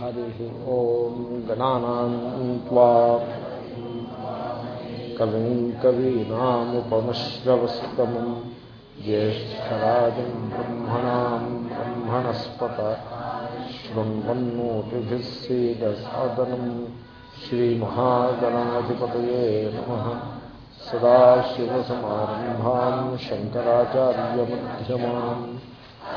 हरि ॐ गणानान्त्वा कविं कवीनामुपमश्रवस्तमम् ज्येष्ठराज ब्रह्मणाम् ब्रह्मणस्पत शृण्वन्नोतिभिः सीदसादनम् श्रीमहागणाधिपतये नमः।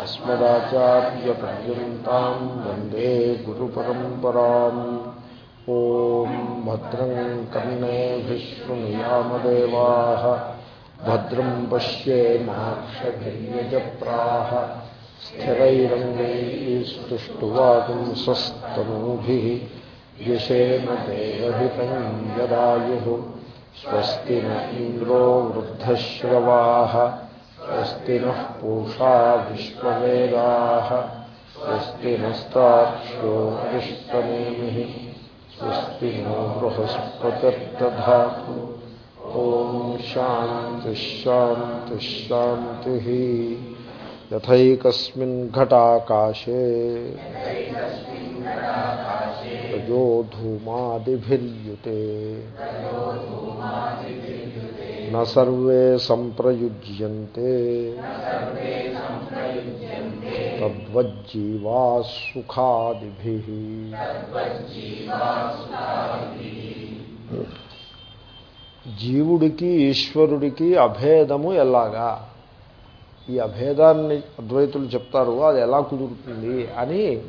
अस्मदाचार्यपर्यन्ताम् वंदे गुरुपरम्पराम्। ॐ भद्रं कर्णेभिः शृणुयामदेवाः भद्रं पश्येमाक्षभिर्यजप्राः स्थिरैरङ्गैस्तुष्टुवागुंसस्तनूभिः यशेन देवहितं यदायुः। स्वस्ति न इन्द्रो वृद्धश्रवाः। स्वस्ति नः पूषा विश्ववेदाः स्वस्ति नस्ताक्ष्यो विश्वनेमिः। स्वस्ति नो बृहस्पतिर्दधातु। ॐ शांति यथैकस्मिन् घटाकाशे। నర్వే సంప్రయుజ్యంతే. తద్వజ్జీవా సుఖాదిభి జీవుడికి ఈశ్వరుడికి అభేదము ఎలాగా? ఈ అభేదాన్ని అద్వైతులు చెప్తారు అది ఎలా కుదురుతుంది అని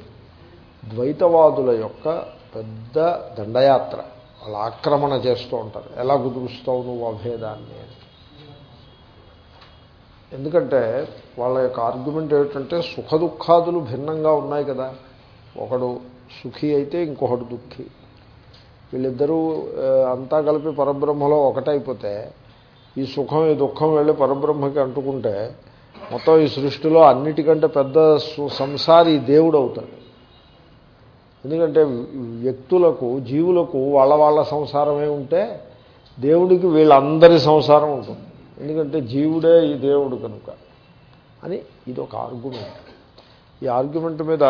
ద్వైతవాదుల యొక్క పెద్ద దండయాత్ర. అలా ఆక్రమణ చేస్తూ ఉంటారు. ఎలా కుదురుస్తావు నువ్వు అభేదాన్ని ఎందుకంటే వాళ్ళ యొక్క ఆర్గ్యుమెంట్ ఏమిటంటే సుఖ దుఃఖాదులు భిన్నంగా ఉన్నాయి కదా. ఒకడు సుఖి అయితే ఇంకొకడు దుఃఖి. వీళ్ళిద్దరూ అంతా కలిపి పరబ్రహ్మలో ఒకటైపోతే ఈ సుఖం ఈ దుఃఖం వెళ్ళి పరబ్రహ్మకి అంటుకుంటే మొత్తం ఈ సృష్టిలో అన్నిటికంటే పెద్ద సంసారి దేవుడు అవుతాడు. ఎందుకంటే వ్యక్తులకు జీవులకు వాళ్ళ వాళ్ళ సంసారమే ఉంటే దేవుడికి వీళ్ళందరి సంసారం ఉంటుంది. ఎందుకంటే జీవుడే ఈ దేవుడు కనుక. అని ఇది ఒక ఆర్గ్యుమెంట్ ఈ ఆర్గ్యుమెంట్ మీద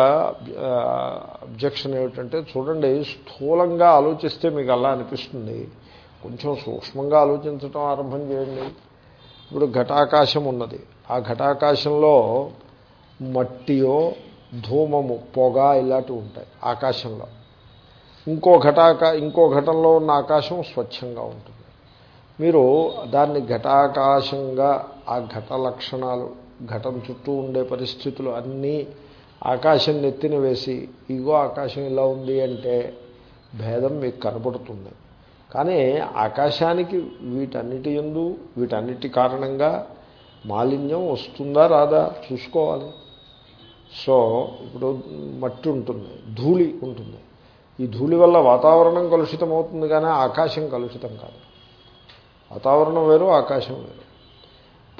అబ్జెక్షన్ ఏమిటంటే చూడండి స్థూలంగా ఆలోచిస్తే మీకు అలా అనిపిస్తుంది. కొంచెం సూక్ష్మంగా ఆలోచించడం ఆరంభం చేయండి. ఇప్పుడు ఘటాకాశం ఉన్నది. ఆ ఘటాకాశంలో మట్టియో ధూమము పొగ ఇలాంటివి ఉంటాయి ఆకాశంలో. ఇంకో ఘటాక ఇంకో ఘటంలో ఉన్న ఆకాశం స్వచ్ఛంగా ఉంటుంది. మీరు దాన్ని ఘటాకాశంగా ఆ ఘట లక్షణాలు ఘటం చుట్టూ ఉండే పరిస్థితులు అన్నీ ఆకాశం నెత్తిన వేసి ఇగో ఆకాశం ఇలా ఉంది అంటే భేదం మీకు కనబడుతుంది కానీ ఆకాశానికి వీటన్నిటి ఎందు వీటన్నిటి కారణంగా మాలిన్యం వస్తుందా రాదా? చూసుకోవాలి. సో ఇప్పుడు మట్టి ఉంటుంది ధూళి ఉంటుంది. ఈ ధూళి వల్ల వాతావరణం కలుషితం అవుతుంది కానీ ఆకాశం కలుషితం కాదు. వాతావరణం వేరు ఆకాశం వేరు.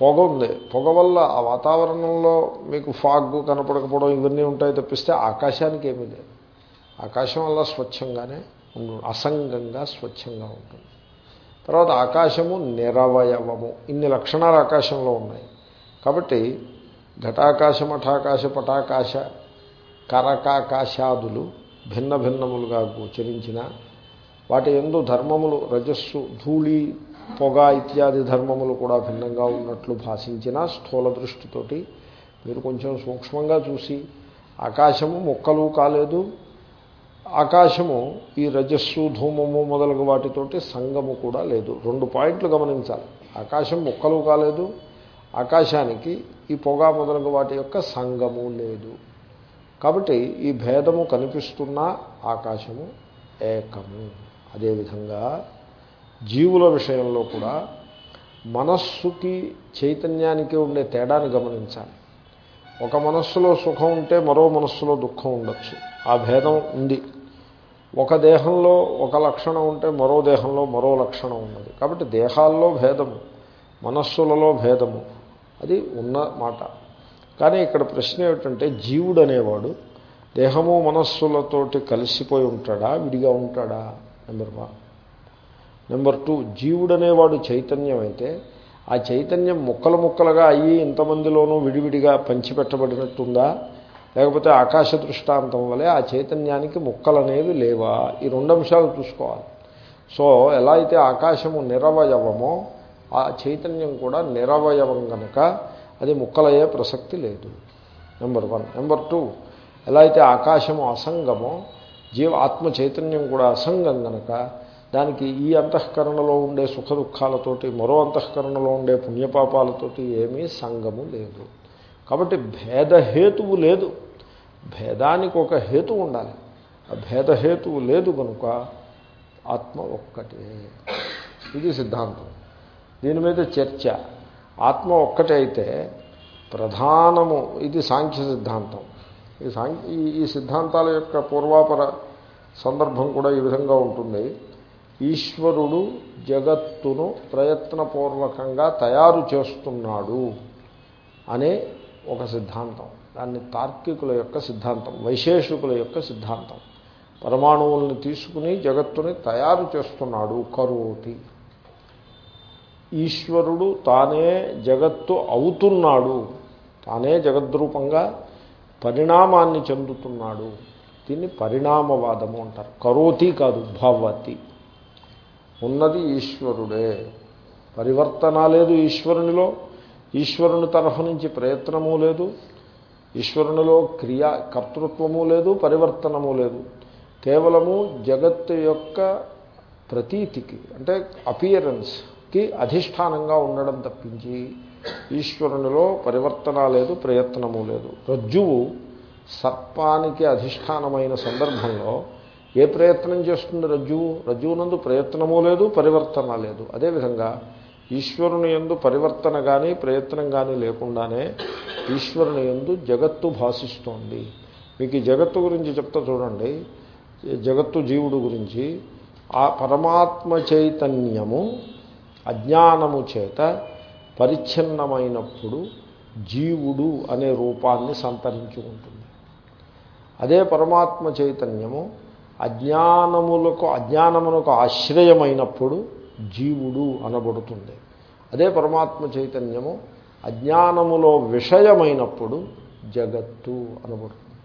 పొగ ఉంది. పొగ వల్ల ఆ వాతావరణంలో మీకు ఫాగ్ కనపడకపోవడం ఇవన్నీ ఉంటాయి తప్పిస్తే ఆకాశానికి ఏమీ లేదు. ఆకాశం వల్ల స్వచ్ఛంగానే ఉండు అసంగంగా స్వచ్ఛంగా ఉంటుంది. తర్వాత ఆకాశము నిరవయవము. ఇన్ని లక్షణాలు ఆకాశంలో ఉన్నాయి. కాబట్టి ఘటాకాశ మఠాకాశ పటాకాశ కరకాకాశాదులు భిన్న భిన్నములుగా గోచరించిన వాటి ఎందు ధర్మములు రజస్సు ధూళి పొగ ఇత్యాది ధర్మములు కూడా భిన్నంగా ఉన్నట్లు భాషించిన స్థూల దృష్టితోటి మీరు కొంచెం సూక్ష్మంగా చూసి ఆకాశము మొక్కలు కాలేదు. ఆకాశము ఈ రజస్సు ధూమము మొదలగు వాటితోటి సంగము కూడా లేదు. రెండు పాయింట్లు గమనించాలి. ఆకాశం మొక్కలు కాలేదు. ఆకాశానికి ఈ పొగ మొదలగు వాటి యొక్క సంగము లేదు. కాబట్టి ఈ భేదము కనిపిస్తున్న ఆకాశము ఏకము. అదేవిధంగా జీవుల విషయంలో కూడా మనస్సుకి చైతన్యానికి ఉండే తేడాను గమనించాలి. ఒక మనస్సులో సుఖం ఉంటే మరో మనస్సులో దుఃఖం ఉండొచ్చు. ఆ భేదం ఉంది. ఒక దేహంలో ఒక లక్షణం ఉంటే మరో దేహంలో మరో లక్షణం ఉన్నది. కాబట్టి దేహాల్లో భేదము మనస్సులలో భేదము అది ఉన్న మాట. కానీ ఇక్కడ ప్రశ్న ఏమిటంటే జీవుడు అనేవాడు దేహము మనస్సులతోటి కలిసిపోయి ఉంటాడా? విడిగా ఉంటాడా? నెంబర్ వన్ నెంబర్ టూ జీవుడు అనేవాడు చైతన్యం అయితే ఆ చైతన్యం ముక్కలు ముక్కలుగా అయ్యి ఇంతమందిలోనూ విడివిడిగా పంచిపెట్టబడినట్టుందా? లేకపోతే ఆకాశ దృష్టాంతం వలె ఆ చైతన్యానికి ముక్కలు అనేవి లేవా? ఈ రెండు అంశాలు చూసుకోవాలి. సో ఎలా అయితే ఆకాశము నిరవయవమో ఆ చైతన్యం కూడా నిరవయవం కనుక అది ముక్కలయ్యే ప్రసక్తి లేదు. నెంబర్ వన్ నెంబర్ టూ ఎలా అయితే ఆకాశము అసంగమో జీవ ఆత్మ చైతన్యం కూడా అసంగం కనుక దానికి ఈ అంతఃకరణలో ఉండే సుఖ దుఃఖాలతోటి మరో అంతఃకరణలో ఉండే పుణ్యపాపాలతోటి ఏమీ సంగము లేదు. కాబట్టి భేదహేతువు లేదు. భేదానికి ఒక హేతు ఉండాలి. ఆ భేదహేతువు లేదు కనుక ఆత్మ ఒక్కటే. ఇది సిద్ధాంతం. దీని మీద చర్చ. ఆత్మ ఒక్కటే అయితే ప్రధానము ఇది సాంఖ్య సిద్ధాంతం. ఈ సాంఖ్య ఈ సిద్ధాంతాల యొక్క పూర్వాపర సందర్భం కూడా ఈ విధంగా ఉంటుంది. ఈశ్వరుడు జగత్తును ప్రయత్నపూర్వకంగా తయారు చేస్తున్నాడు అనే ఒక సిద్ధాంతం. దాన్ని తార్కికుల యొక్క సిద్ధాంతం వైశేషికుల యొక్క సిద్ధాంతం. పరమాణువుల్ని తీసుకుని జగత్తుని తయారు చేస్తున్నాడు కరోతి. ఈశ్వరుడు తానే జగత్తు అవుతున్నాడు. తానే జగద్రూపంగా పరిణామాన్ని చెందుతున్నాడు. దీన్ని పరిణామవాదము అంటారు. కరోతి కాదు భవతి. ఉన్నది ఈశ్వరుడే. పరివర్తన లేదు ఈశ్వరునిలో. ఈశ్వరుని తరఫు నుంచి ప్రయత్నము లేదు. ఈశ్వరునిలో క్రియా కర్తృత్వము లేదు పరివర్తనము లేదు. కేవలము జగత్తు యొక్క ప్రతీతికి అంటే కి అధిష్టానంగా ఉండడం తప్పించి ఈశ్వరునిలో పరివర్తన లేదు ప్రయత్నము లేదు. రజ్జువు సర్పానికి అధిష్టానమైన సందర్భంలో ఏ ప్రయత్నం చేస్తుంది రజ్జువు రజ్జువునందు ప్రయత్నము లేదు పరివర్తన లేదు. అదేవిధంగా ఈశ్వరుని ఎందు పరివర్తన కానీ ప్రయత్నం కానీ లేకుండానే ఈశ్వరుని ఎందు జగత్తు భాషిస్తోంది మీకు ఈ జగత్తు గురించి చెప్తా చూడండి. జగత్తు జీవుడు గురించి ఆ పరమాత్మ చైతన్యము అజ్ఞానము చేత పరిచ్ఛిన్నమైనప్పుడు జీవుడు అనే రూపాన్ని సంతరించుకుంటుంది అదే పరమాత్మ చైతన్యము అజ్ఞానములకు అజ్ఞానమునకు ఆశ్రయమైనప్పుడు జీవుడు అనబడుతుంది. అదే పరమాత్మ చైతన్యము అజ్ఞానములో విషయమైనప్పుడు జగత్తు అనబడుతుంది.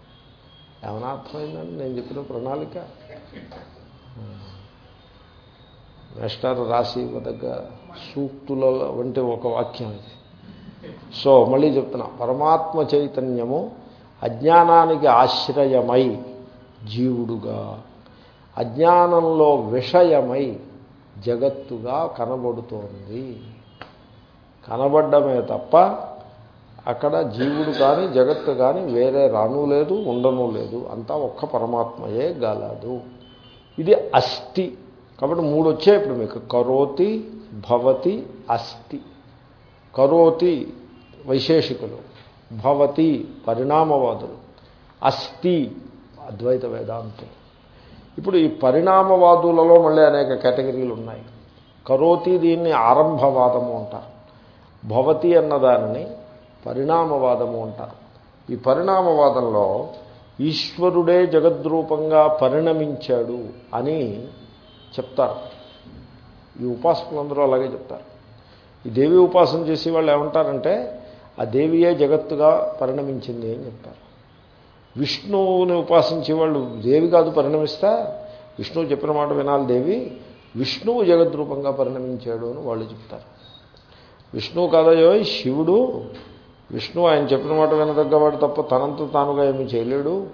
ఏమైనా అర్థమైందండి? నేను చెప్పిన ప్రణాళిక? మేస్టర్ రాసి ఇవ్వదగ్గ సూక్తుల వంటి ఒక వాక్యం ఇది. సో మళ్ళీ చెప్తున్నా. పరమాత్మ చైతన్యము అజ్ఞానానికి ఆశ్రయమై జీవుడుగా అజ్ఞానంలో విషయమై జగత్తుగా కనబడుతోంది. కనబడ్డమే తప్ప అక్కడ జీవుడు కానీ జగత్తు కానీ వేరే రాను లేదు ఉండను లేదు. అంతా ఒక్క పరమాత్మయే గలదు. ఇది అస్థి కాబట్టి మూడు వచ్చాయి ఇప్పుడు మీకు. కరోతి భవతి అస్థి కరోతి వైశేషికులు భవతి పరిణామవాదులు అస్థి అద్వైత వేదాంతం ఇప్పుడు ఈ పరిణామవాదులలో మళ్ళీ అనేక కేటగిరీలు ఉన్నాయి. కరోతి దీన్ని ఆరంభవాదము అంటారు. భవతి అన్నదానిని పరిణామవాదము అంటారు. ఈ పరిణామవాదంలో ఈశ్వరుడే జగద్రూపంగా పరిణమించాడు అని చెప్తారు. ఈ ఉపాసకులందరూ అలాగే చెప్తారు. ఈ దేవి ఉపాసన చేసే వాళ్ళు ఏమంటారంటే ఆ దేవియే జగత్తుగా పరిణమించింది అని చెప్తారు. విష్ణువుని ఉపాసించే వాళ్ళు దేవి కాదు పరిణమిస్తా విష్ణువు చెప్పిన మాట వినాలి దేవి విష్ణువు జగద్రూపంగా పరిణమించాడు అని వాళ్ళు చెప్తారు. విష్ణువు కాదయో శివుడు. విష్ణువు ఆయన చెప్పిన మాట వినదగ్గవాడు తప్ప తనంత తానుగా ఏమీ చేయలేడు.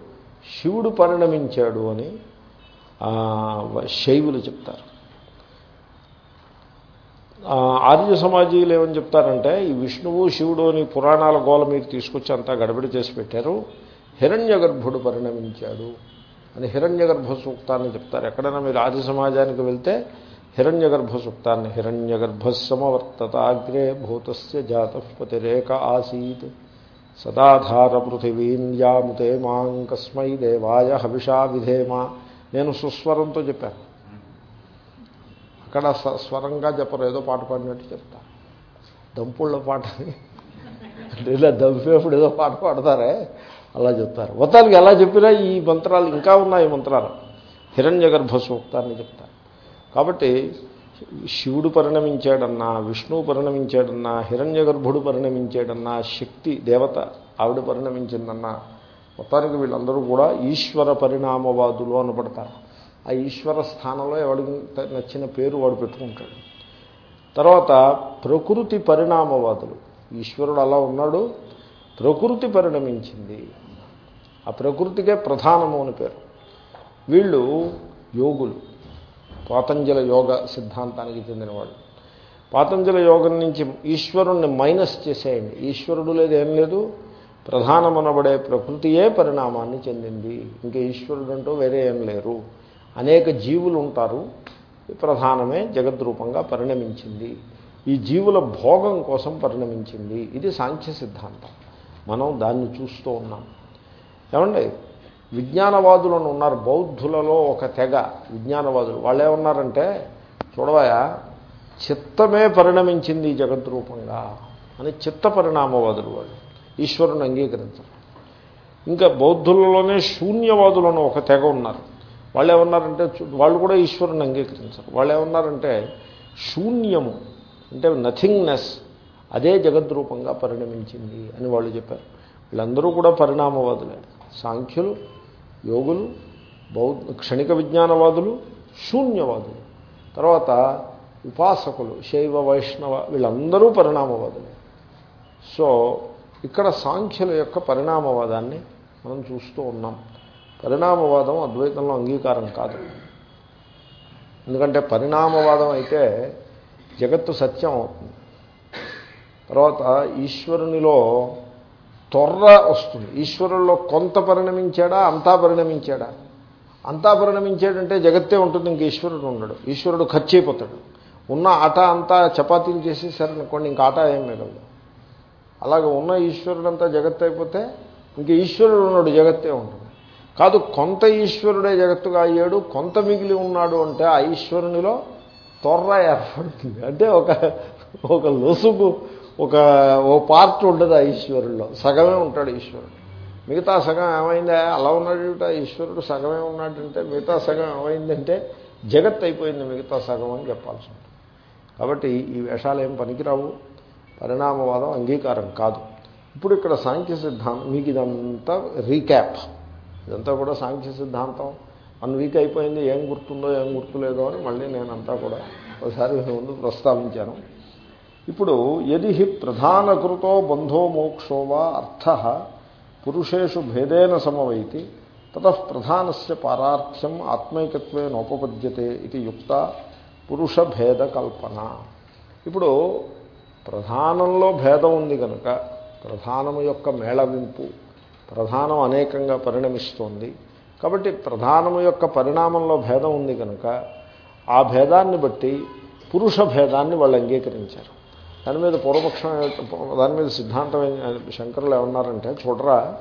శివుడు పరిణమించాడు అని శైవులు చెప్తారు. ఆర్య సమాజీలు ఏమని చెప్తారంటే ఈ విష్ణువు శివుడు అని పురాణాల గోల మీరు తీసుకొచ్చి అంతా గడబడి చేసి పెట్టారు. హిరణ్య గర్భుడు పరిణమించాడు అని హిరణ్య గర్భ సూక్తాన్ని చెప్తారు. ఎక్కడైనా మీరు ఆది సమాజానికి వెళ్తే హిరణ్య గర్భ సూక్తాన్ని హిరణ్య గర్భసమవర్తతాగ్రే భూతస్య జాతపతిరేక ఆసీత్ సదాధార పృథివీన్ యాముతే మాం కస్మై దేవాయ హవిషా విధేమా నేను సుస్వరంతో చెప్పాను. అక్కడ స్వరంగా చెప్పరు ఏదో పాట పాడినట్టు చెప్తా. దంపుళ్ళ పాటని ఇలా దంపేప్పుడు ఏదో పాట పాడతారే అలా చెప్తారు. మొత్తానికి ఎలా చెప్పినా ఈ మంత్రాలు ఇంకా ఉన్నాయి మంత్రాలు. హిరణ్య గర్భ సూక్తాన్ని చెప్తారు. కాబట్టి శివుడు పరిణమించాడన్నా విష్ణువు పరిణమించాడన్నా హిరణ్య గర్భుడు పరిణమించాడన్నా శక్తి దేవత ఆవిడ పరిణమించిందన్నా మొత్తానికి వీళ్ళందరూ కూడా ఈశ్వర పరిణామవాదులు అనబడతారు. ఆ ఈశ్వర స్థానంలో ఎవడికి నచ్చిన పేరు వాడు పెట్టుకుంటాడు. తర్వాత ప్రకృతి పరిణామవాదులు. ఈశ్వరుడు అలా ఉన్నాడు ప్రకృతి పరిణమించింది. ఆ ప్రకృతికే ప్రధానము అని పేరు. వీళ్ళు యోగులు. పాతంజల యోగ సిద్ధాంతానికి చెందినవాళ్ళు పాతంజల యోగం నుంచి ఈశ్వరుణ్ణి మైనస్ చేసేయండి. ఈశ్వరుడు లేదు ఏం లేదు. ప్రధానమనబడే ప్రకృతియే పరిణామాన్ని చెందింది. ఇంకా ఈశ్వరుడు అంటూ వేరే ఏం లేరు. అనేక జీవులు ఉంటారు ప్రధానమే జగద్రూపంగా పరిణమించింది. ఈ జీవుల భోగం కోసం పరిణమించింది. ఇది సాంఖ్య సిద్ధాంతం. మనం దాన్ని చూస్తూ ఉన్నాం. ఏమండి? విజ్ఞానవాదులను ఉన్నారు. బౌద్ధులలో ఒక తెగ విజ్ఞానవాదులు. వాళ్ళు ఏమన్నారంటే చూడవయా చిత్తమే పరిణమించింది జగద్రూపంగా అని చిత్త పరిణామవాదులు వాళ్ళు. ఈశ్వరుని అంగీకరించరు. ఇంకా బౌద్ధులలోనే శూన్యవాదులను ఒక తెగ ఉన్నారు. వాళ్ళు ఏమన్నారంటే వాళ్ళు కూడా ఈశ్వరుని అంగీకరించరు. వాళ్ళు ఏమన్నారంటే శూన్యము అంటే నథింగ్నెస్ అదే జగద్రూపంగా పరిణమించింది అని వాళ్ళు చెప్పారు. వీళ్ళందరూ కూడా పరిణామవాదులే. సాంఖ్యులు యోగులు బౌద్ధ క్షణిక విజ్ఞానవాదులు శూన్యవాదులు. తర్వాత ఉపాసకులు శైవ వైష్ణవ వీళ్ళందరూ పరిణామవాదులే. సో ఇక్కడ సాంఖ్యుల యొక్క పరిణామవాదాన్ని మనం చూస్తూ ఉన్నాం. పరిణామవాదం అద్వైతంలో అంగీకారం కాదు. ఎందుకంటే పరిణామవాదం అయితే జగత్తు సత్యం అవుతుంది తర్వాత ఈశ్వరునిలో తొర్ర వస్తుంది. ఈశ్వరుల్లో కొంత పరిణమించాడా? అంతా పరిణమించాడా? అంతా పరిణమించాడంటే జగత్తే ఉంటుంది ఇంక ఈశ్వరుడు ఉండడు. ఈశ్వరుడు ఖర్చు అయిపోతాడు. ఉన్న ఆట అంతా చపాతీలు చేసేసారనుకోండి ఇంక ఆట ఏం మిగలదు అలాగే ఉన్న ఈశ్వరుడంతా జగత్తు అయిపోతే ఇంక ఈశ్వరుడు ఉన్నాడు జగత్తే ఉంటుంది. కాదు కొంత ఈశ్వరుడే జగత్తుగా అయ్యాడు కొంత మిగిలి ఉన్నాడు అంటే ఆ ఈశ్వరునిలో తొర్ర ఏర్పడుతుంది. అంటే ఒక ఒక లొసుగు ఒక ఓ పార్ట్ ఉండదు ఆ ఈశ్వరుల్లో. సగమే ఉంటాడు ఈశ్వరుడు. మిగతా సగం ఏమైందా? అలా ఉన్నాడు ఈశ్వరుడు సగమే ఉన్నాడంటే మిగతా సగం ఏమైందంటే జగత్ అయిపోయింది మిగతా సగం అని చెప్పాల్సి ఉంటుంది. కాబట్టి ఈ వేషాలు ఏం పనికిరావు. పరిణామవాదం అంగీకారం కాదు. ఇప్పుడు ఇక్కడ సాంఖ్య సిద్ధాంతం మీకు ఇదంతా రీక్యాప్. ఇదంతా కూడా సాంఖ్య సిద్ధాంతం. వన్ వీక్ అయిపోయింది ఏం గుర్తుందో ఏం గుర్తులేదో అని మళ్ళీ నేనంతా కూడా ఒకసారి ముందు ప్రస్తావించాను. ఇప్పుడు యది హి ప్రధానకృతో బంధో మోక్షో వా అర్థ పురుషేషు భేదేన సమవైతి తత ప్రధానస్య పారార్థ్యం ఆత్మైకత్వేనోపపద్యతే ఇది యుక్త పురుష భేద కల్పన. ఇప్పుడు ప్రధానంలో భేదం ఉంది కనుక ప్రధానము యొక్క మేళవింపు ప్రధానం అనేకంగా పరిణమిస్తోంది. కాబట్టి ప్రధానము యొక్క పరిణామంలో భేదం ఉంది కనుక ఆ భేదాన్ని బట్టి పురుష భేదాన్ని వాళ్ళు అంగీకరించారు. దాని మీద పూర్వపక్షం దాని మీద సిద్ధాంతం శంకరులు ఏమన్నారంటే చూడరా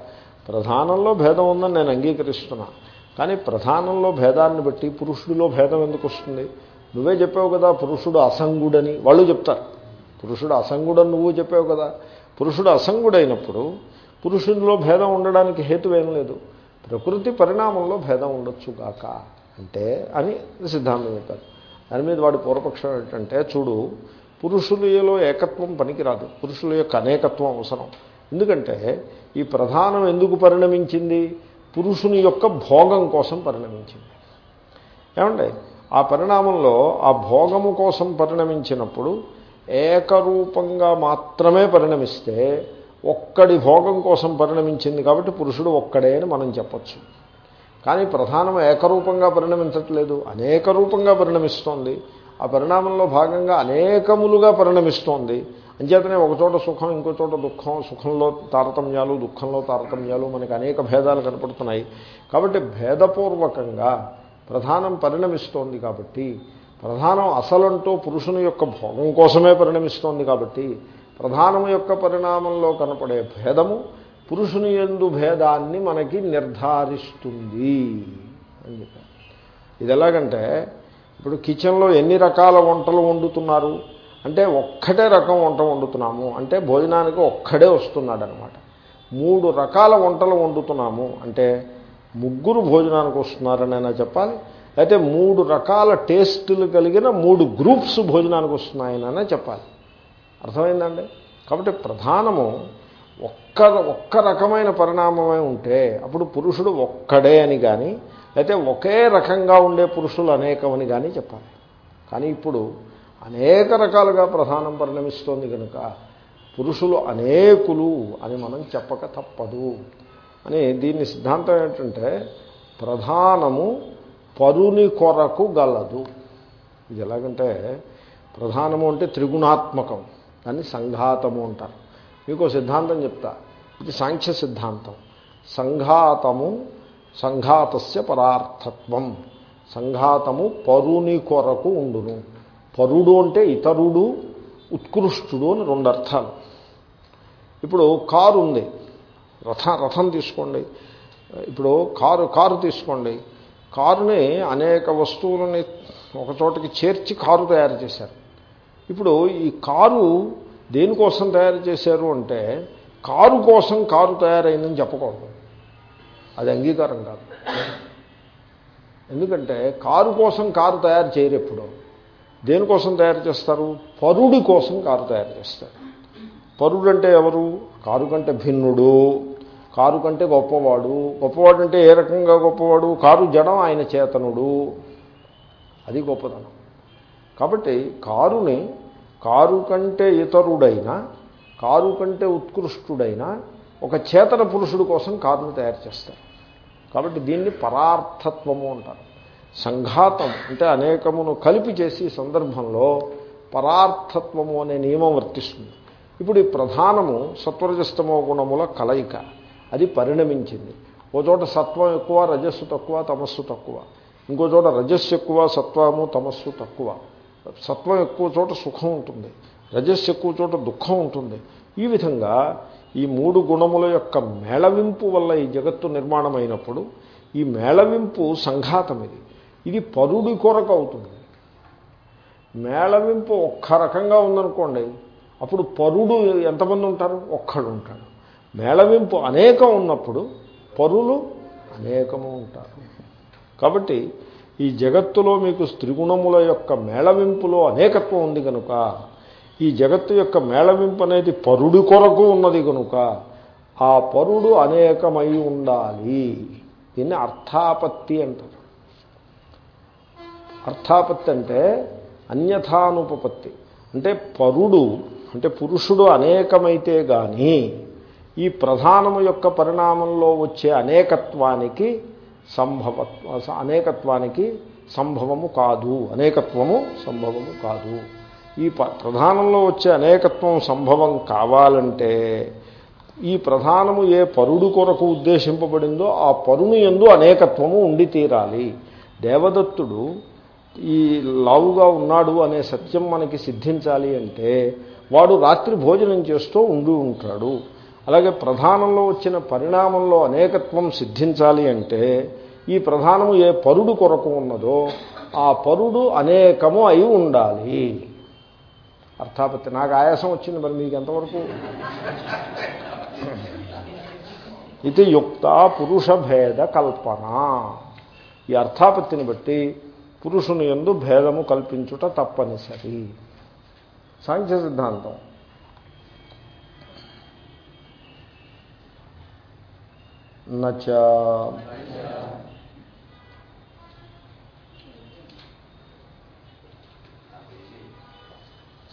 ప్రధానంలో భేదం ఉందని నేను అంగీకరిస్తున్నా కానీ ప్రధానంలో భేదాన్ని బట్టి పురుషుడిలో భేదం ఎందుకు వస్తుంది? నువ్వే చెప్పావు కదా పురుషుడు అసంగుడని వాళ్ళు చెప్తారు. పురుషుడు అసంగుడని నువ్వు చెప్పావు కదా. పురుషుడు అసంగుడైనప్పుడు పురుషునిలో భేదం ఉండడానికి హేతువేం లేదు. ప్రకృతి పరిణామంలో భేదం ఉండొచ్చు కాక అంటే అని సిద్ధాంతం చెప్పారు. దాని మీద వాడి పూర్వపక్షం ఏంటంటే చూడు పురుషులలో ఏకత్వం పనికిరాదు. పురుషుల యొక్క అనేకత్వం అవసరం. ఎందుకంటే ఈ ప్రధానం ఎందుకు పరిణమించింది? పురుషుని యొక్క భోగం కోసం పరిణమించింది. ఏమండి? ఆ పరిణామంలో ఆ భోగము కోసం పరిణమించినప్పుడు ఏకరూపంగా మాత్రమే పరిణమిస్తే ఒక్కడి భోగం కోసం పరిణమించింది కాబట్టి పురుషుడు ఒక్కడే అని మనం చెప్పచ్చు. కానీ ప్రధానం ఏకరూపంగా పరిణమించట్లేదు. అనేక రూపంగా పరిణమిస్తోంది. ఆ పరిణామంలో భాగంగా అనేకములుగా పరిణమిస్తోంది. అంచేతనే ఒకచోట సుఖం ఇంకో చోట దుఃఖం. సుఖంలో తారతమ్యాలు దుఃఖంలో తారతమ్యాలు మనకు అనేక భేదాలు కనపడుతున్నాయి. కాబట్టి భేదపూర్వకంగా ప్రధానం పరిణమిస్తోంది కాబట్టి ప్రధానం అసలంటూ పురుషుని యొక్క భోగం కోసమే పరిణమిస్తోంది కాబట్టి ప్రధానము యొక్క పరిణామంలో కనపడే భేదము పురుషుని ఎందు భేదాన్ని మనకి నిర్ధారిస్తుంది అని చెప్పారు. ఇది ఎలాగంటే ఇప్పుడు కిచెన్లో ఎన్ని రకాల వంటలు వండుతున్నారు? అంటే ఒక్కటే రకం వంట వండుతున్నాము. అంటే భోజనానికి ఒక్కడే వస్తున్నాడనమాట. మూడు రకాల వంటలు వండుతున్నాము. అంటే ముగ్గురు భోజనానికి వస్తున్నారనైనా చెప్పాలి అయితే మూడు రకాల టేస్టులు కలిగిన మూడు గ్రూప్స్ భోజనానికి వస్తున్నాయనైనా చెప్పాలి. అర్థమైందండి? కాబట్టి ప్రధానము ఒక్క ఒక్క రకమైన పరిణామమే ఉంటే అప్పుడు పురుషుడు ఒక్కడే అని కానీ అయితే ఒకే రకంగా ఉండే పురుషులు అనేకమని కానీ చెప్పాలి. కానీ ఇప్పుడు అనేక రకాలుగా ప్రధానం పరిణమిస్తోంది కనుక పురుషులు అనేకులు అని మనం చెప్పక తప్పదు. అని దీని సిద్ధాంతం ఏంటంటే ప్రధానము పరుని కొరకు గలదు. ఇది ఎలాగంటే ప్రధానము అంటే త్రిగుణాత్మకం. దాన్ని సంఘాతము అంటారు. మీకు సిద్ధాంతం చెప్తా. ఇది సాంఖ్య సిద్ధాంతం. సంఘాతము సంఘాతస్య పరార్థత్వం. సంఘాతము పరుని కొరకు ఉండును. పరుడు అంటే ఇతరుడు ఉత్కృష్టుడు అని రెండు అర్థాలు. ఇప్పుడు కారు ఉంది. రథ రథం తీసుకోండి. ఇప్పుడు కారు కారు తీసుకోండి. కారుని అనేక వస్తువులని ఒక చోటకి చేర్చి కారు తయారు చేశారు. ఇప్పుడు ఈ కారు దేనికోసం తయారు చేశారు అంటే కారు కోసం కారు తయారైందని చెప్పకూడదు. అది అంగీకారం కాదు. ఎందుకంటే కారు కోసం కారు తయారు చేయరు ఎప్పుడు దేనికోసం తయారు చేస్తారు? పరుడి కోసం కారు తయారు చేస్తారు. పరుడు అంటే ఎవరు? కారు కంటే భిన్నుడు. కారు కంటే గొప్పవాడు. గొప్పవాడు అంటే ఏ రకంగా గొప్పవాడు? కారు జడం ఆయన చేతనుడు. అది గొప్పదనం కాబట్టి కారుని కారు కంటే ఇతరుడైన కారు కంటే ఉత్కృష్టుడైన ఒక చేతన పురుషుడు కోసం కారును తయారు చేస్తారు. కాబట్టి దీన్ని పరార్థత్వము అంటారు. సంఘాతం అంటే అనేకమును కలిపి చేసి సందర్భంలో పరార్థత్వము అనే నియమం వర్తిస్తుంది. ఇప్పుడు ఈ ప్రధానము సత్వరజస్తమో గుణముల కలయిక. అది పరిణమించింది. ఓ చోట సత్వం ఎక్కువ రజస్సు తక్కువ తమస్సు తక్కువ. ఇంకో చోట రజస్సు ఎక్కువ సత్వము తమస్సు తక్కువ. సత్వం ఎక్కువ చోట సుఖం ఉంటుంది. రజస్సు ఎక్కువ చోట దుఃఖం ఉంటుంది. ఈ విధంగా ఈ మూడు గుణముల యొక్క మేళవింపు వల్ల ఈ జగత్తు నిర్మాణమైనప్పుడు ఈ మేళవింపు సంఘాతం ఇది ఇది పరుడి కొరకు అవుతుంది. మేళవింపు ఒక్క రకంగా ఉందనుకోండి అప్పుడు పరుడు ఎంతమంది ఉంటారు? ఒక్కడు ఉంటాడు మేళవింపు అనేకం ఉన్నప్పుడు పరులు అనేకము ఉంటారు. కాబట్టి ఈ జగత్తులో మీకు స్త్రిగుణముల యొక్క మేళవింపులో అనేకత్వం ఉంది కనుక ఈ జగత్తు యొక్క మేళవింపు అనేది పరుడు కొరకు ఉన్నది కనుక ఆ పరుడు అనేకమై ఉండాలి. దీన్ని అర్థాపత్తి అంటారు. అర్థాపత్తి అంటే అన్యథానుపపత్తి. అంటే పరుడు అంటే పురుషుడు అనేకమైతే కానీ ఈ ప్రధానము యొక్క పరిణామంలో వచ్చే అనేకత్వానికి సంభవ అనేకత్వానికి సంభవము కాదు. అనేకత్వము సంభవము కాదు. ఈ ప్రధానంలో వచ్చే అనేకత్వం సంభవం కావాలంటే ఈ ప్రధానము ఏ పరుడు కొరకు ఉద్దేశింపబడిందో ఆ పరుని ఎందు అనేకత్వము ఉండి తీరాలి. దేవదత్తుడు ఈ లావుగా ఉన్నాడు అనే సత్యం మనకి సిద్ధించాలి అంటే వాడు రాత్రి భోజనం చేస్తూ ఉండి ఉంటాడు. అలాగే ప్రధానంలో వచ్చిన పరిణామంలో అనేకత్వం సిద్ధించాలి అంటే ఈ ప్రధానము ఏ పరుడు కొరకు ఉన్నదో ఆ పరుడు అనేకము అయి ఉండాలి. అర్థాపత్తి నాకు ఆయాసం వచ్చింది మరి మీకు ఎంతవరకు? ఇది యుక్త పురుష భేద కల్పన. ఈ అర్థాపత్తిని బట్టి పురుషుని ఎందు భేదము కల్పించుట తప్పనిసరి. సాంఖ్య సిద్ధాంతం. నచ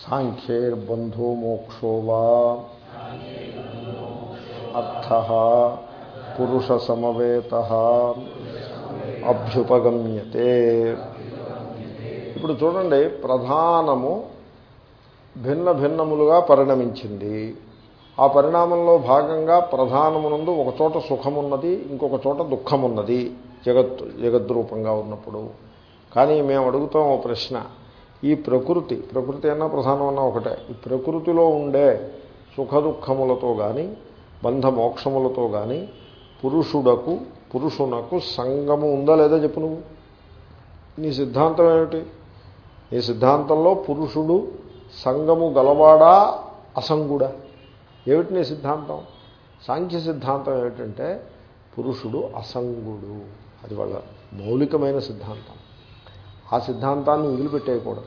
సాంఖ్యేర్బంధో మోక్షో వా అర్థ పురుష సమవేత అభ్యుపగమ్యతే ఇప్పుడు చూడండి ప్రధానము భిన్న భిన్నములుగా పరిణమించింది. ఆ పరిణామంలో భాగంగా ప్రధానమునందు ఒక చోట సుఖమున్నది ఇంకొక చోట దుఃఖమున్నది జగత్ జగద్రూపంగా ఉన్నప్పుడు. కానీ మేము అడుగుతాం ఓ ప్రశ్న. ఈ ప్రకృతి ప్రకృతి అన్నా ప్రధానమన్నా ఒకటే. ఈ ప్రకృతిలో ఉండే సుఖ దుఃఖములతో కానీ బంధ మోక్షములతో కానీ పురుషుడకు పురుషునకు సంగము ఉందా లేదా చెప్పు నువ్వు. నీ సిద్ధాంతం ఏమిటి? నీ సిద్ధాంతంలో పురుషుడు సంగము గలవాడా అసంగుడా? ఏమిటి నీ సిద్ధాంతం? సాంఖ్య సిద్ధాంతం ఏమిటంటే పురుషుడు అసంగుడు. అది వాళ్ళ మౌలికమైన సిద్ధాంతం. ఆ సిద్ధాంతాన్ని వదిలిపెట్టేయకూడదు.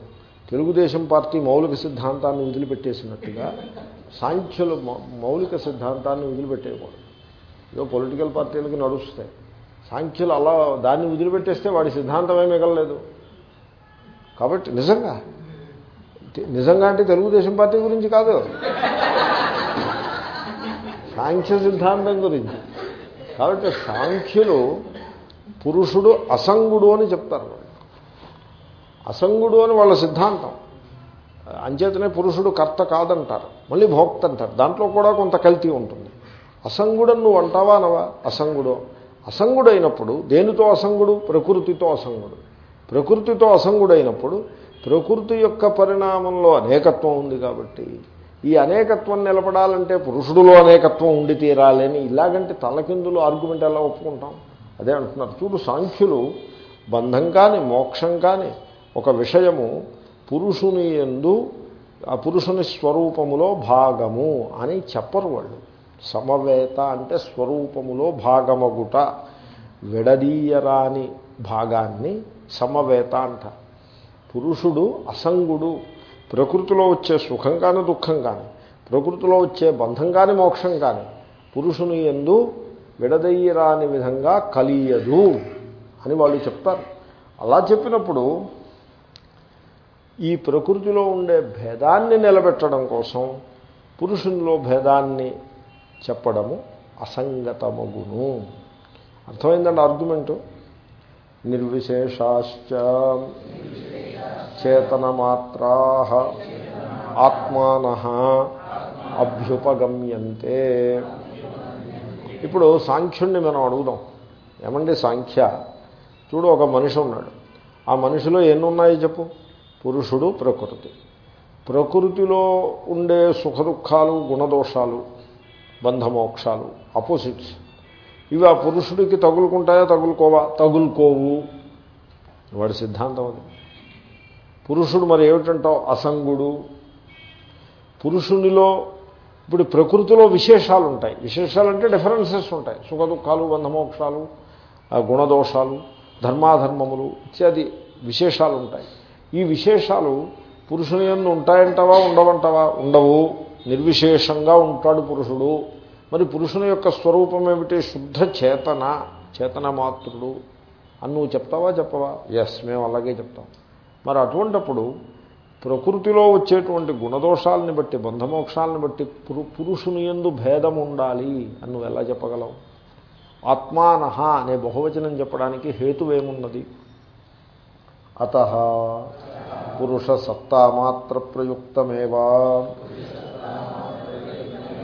తెలుగుదేశం పార్టీ మౌలిక సిద్ధాంతాన్ని వదిలిపెట్టేసినట్టుగా సాంఖ్యులు మౌలిక సిద్ధాంతాన్ని వదిలిపెట్టేయకూడదు. ఏదో పొలిటికల్ పార్టీలకి నడుస్తాయి. సాంఖ్యులు అలా దాన్ని వదిలిపెట్టేస్తే వాడి సిద్ధాంతమే మిగలలేదు. కాబట్టి నిజంగా నిజంగా అంటే తెలుగుదేశం పార్టీ గురించి కాదు. సాంఖ్య సిద్ధాంతం గురించి. కాబట్టి సాంఖ్యులు పురుషుడు అసంగుడు అని చెప్తారు. అసంగుడు అని వాళ్ళ సిద్ధాంతం. అంచేతనే పురుషుడు కర్త కాదంటారు. మళ్ళీ భోక్త అంటారు. దాంట్లో కూడా కొంత కల్తీ ఉంటుంది. అసంగుడని నువ్వు అంటావా అనవా? అసంగుడు. అసంగుడైనప్పుడు దేనితో అసంగుడు? ప్రకృతితో అసంగుడు. ప్రకృతితో అసంగుడైనప్పుడు ప్రకృతి యొక్క పరిణామంలో అనేకత్వం ఉంది కాబట్టి ఈ అనేకత్వం నిలబడాలంటే పురుషుడులో అనేకత్వం ఉండి తీరాలని ఇలాగంటే తలకిందులు ఆర్గ్యుమెంట్ ఎలా ఒప్పుకుంటాం? అదే అంటున్నారు. చూడు సాంఖ్యులు బంధం కానీ మోక్షం కానీ ఒక విషయము పురుషుని ఎందు ఆ పురుషుని స్వరూపములో భాగము అని చెప్పరు వాళ్ళు. సమవేత అంటే స్వరూపములో భాగమగుట విడదీయరాని భాగాన్ని సమవేత అంట పురుషుడు అసంగుడు ప్రకృతిలో వచ్చే సుఖం కానీ దుఃఖం కానీ ప్రకృతిలో వచ్చే బంధం కానీ మోక్షం కానీ పురుషుని ఎందు విడదయ్యరాని విధంగా కలియదు అని వాళ్ళు చెప్తారు. అలా చెప్పినప్పుడు ఈ ప్రకృతిలో ఉండే భేదాన్ని నిలబెట్టడం కోసం పురుషునిలో భేదాన్ని చెప్పడము అసంగతమగును. అర్థమైందండి ఆర్గ్యుమెంటు నిర్విశేషాశ్చ. చేతనమాత్రా ఆత్మాన అభ్యుపగమ్యంతే. ఇప్పుడు సాంఖ్యుణ్ణి మనం అడుగుదాం. ఏమండి సాంఖ్య? చూడు ఒక మనిషి ఉన్నాడు. ఆ మనిషిలో ఎన్ని ఉన్నాయో చెప్పు? పురుషుడు ప్రకృతి. ప్రకృతిలో ఉండే సుఖదుఖాలు గుణదోషాలు బంధమోక్షాలు అపోజిట్స్ ఇవి ఆ పురుషుడికి తగులుకుంటాయా తగులుకోవా? తగులుకోవు. వాడి సిద్ధాంతం అది. పురుషుడు మరి ఏమిటంటావు? అసంగుడు. పురుషునిలో ఇప్పుడు ప్రకృతిలో విశేషాలు ఉంటాయి విశేషాలు అంటే డిఫరెన్సెస్ ఉంటాయి. సుఖ దుఃఖాలు బంధమోక్షాలు గుణదోషాలు ధర్మాధర్మములు ఇత్యాది విశేషాలు ఉంటాయి ఈ విశేషాలు పురుషుని ఎందు ఉంటాయంటావా ఉండవంటావా? ఉండవు. నిర్విశేషంగా ఉంటాడు పురుషుడు. మరి పురుషుని యొక్క స్వరూపం ఏమిటి శుద్ధ చేతన చేతన మాతృడు అని నువ్వు చెప్తావా చెప్పవా? ఎస్ మేము అలాగే చెప్తాం. మరి అటువంటప్పుడు ప్రకృతిలో వచ్చేటువంటి గుణదోషాలని బట్టి బంధమోక్షాలను బట్టి పురు పురుషుని ఎందు భేదం ఉండాలి అని నువ్వు ఎలా చెప్పగలవు? ఆత్మానహ అనే బహువచనం చెప్పడానికి హేతువేమున్నది అత పురుష సత్తామాత్ర ప్రయుక్తమేవా.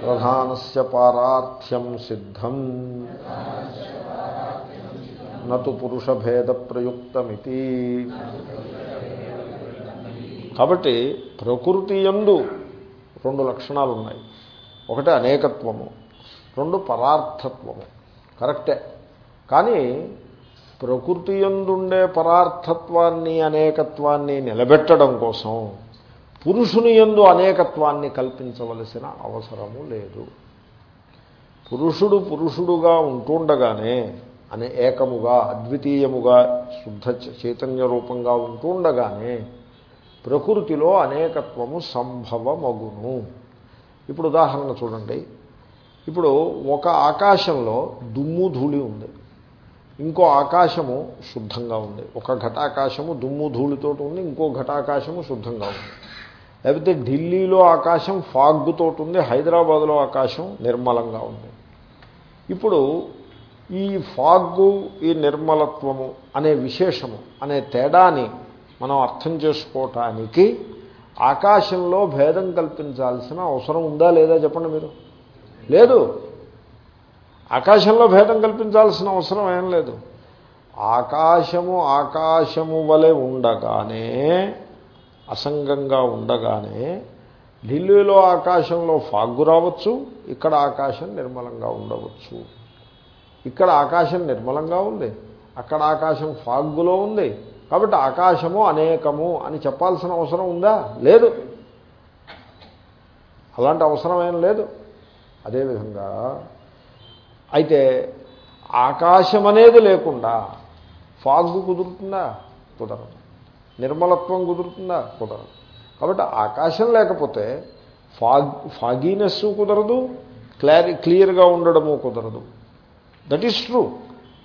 ప్రధానస్ పారార్థ్యం సిద్ధం. నటు పురుషభేద ప్రయుక్తమితి. కాబట్టి ప్రకృతి ఎందు రెండు లక్షణాలు ఉన్నాయి. ఒకటి అనేకత్వము రెండు పరార్థత్వము. కరెక్టే. కానీ ప్రకృతి ఎందుండే పరార్థత్వాన్ని అనేకత్వాన్ని నిలబెట్టడం కోసం పురుషుని ఎందు అనేకత్వాన్ని కల్పించవలసిన అవసరము లేదు. పురుషుడు పురుషుడుగా ఉంటుండగానే అనే ఏకముగా అద్వితీయముగా శుద్ధ చైతన్య రూపంగా ఉంటుండగానే ప్రకృతిలో అనేకత్వము సంభవమగును. ఇప్పుడు ఉదాహరణ చూడండి. ఇప్పుడు ఒక ఆకాశంలో దుమ్ము ధూళి ఉంది. ఇంకో ఆకాశము శుద్ధంగా ఉంది. ఒక ఘటాకాశము దుమ్ము ధూళితో ఉంది ఇంకో ఘటాకాశము శుద్ధంగా ఉంది. లేకపోతే ఢిల్లీలో ఆకాశం ఫాగ్గుతో ఉంది హైదరాబాద్లో ఆకాశం నిర్మలంగా ఉంది. ఇప్పుడు ఈ ఫాగ్గు ఈ నిర్మలత్వము అనే విశేషము అనే తేడాని మనం అర్థం చేసుకోవటానికి ఆకాశంలో భేదం కల్పించాల్సిన అవసరం ఉందా లేదా చెప్పండి మీరు? లేదు. ఆకాశంలో భేదం కల్పించాల్సిన అవసరం ఏం లేదు. ఆకాశము ఆకాశము వలె ఉండగానే అసంగంగా ఉండగానే ఢిల్లీలో ఆకాశంలో ఫాగ్గు రావచ్చు ఇక్కడ ఆకాశం నిర్మలంగా ఉండవచ్చు. ఇక్కడ ఆకాశం నిర్మలంగా ఉంది అక్కడ ఆకాశం ఫాగ్గులో ఉంది. కాబట్టి ఆకాశము అనేకము అని చెప్పాల్సిన అవసరం ఉందా? లేదు. అలాంటి అవసరం ఏం లేదు. అదేవిధంగా అయితే ఆకాశం అనేది లేకుండా ఫాగ్ కుదురుతుందా? కుదరదు. నిర్మలత్వం కుదురుతుందా? కుదరదు. కాబట్టి ఆకాశం లేకపోతే ఫాగ్ ఫాగీనెస్ కుదరదు. క్లారి క్లియర్గా ఉండడము కుదరదు. That is true.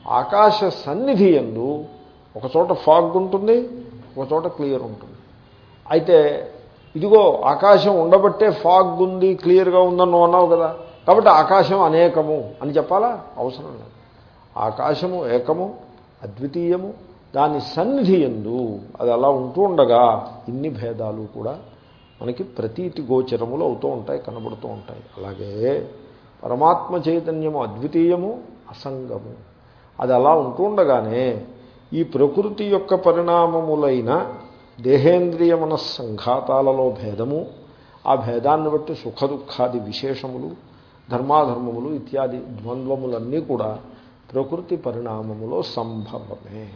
ఆకాశ సన్నిధి ఎందు ఒక చోట ఫాగ్ ఉంటుంది ఒక చోట క్లియర్ ఉంటుంది. అయితే ఇదిగో ఆకాశం ఉండబట్టే ఫాగ్ ఉంది క్లియర్గా ఉందని నువ్వు అన్నావు కదా. కాబట్టి ఆకాశం అనేకము అని చెప్పాలా? అవసరం లేదు. ఆకాశము ఏకము అద్వితీయము దాని సన్నిధి ఎందు అది అలా ఉంటూ ఉండగా ఇన్ని భేదాలు కూడా మనకి ప్రతీతి గోచరములు అవుతూ ఉంటాయి కనబడుతూ ఉంటాయి. అలాగే పరమాత్మ చైతన్యము అద్వితీయము అసంగము. అది అలా ఉంటూ ఉండగానే ఈ ప్రకృతి యొక్క పరిణామములైన దేహేంద్రియ మనస్సంఘాతాలలో భేదము ఆ భేదాన్ని బట్టి సుఖ దుఃఖాది విశేషములు ధర్మాధర్మములు ఇత్యాది ద్వంద్వములన్నీ కూడా ప్రకృతి పరిణామములో సంభవమే.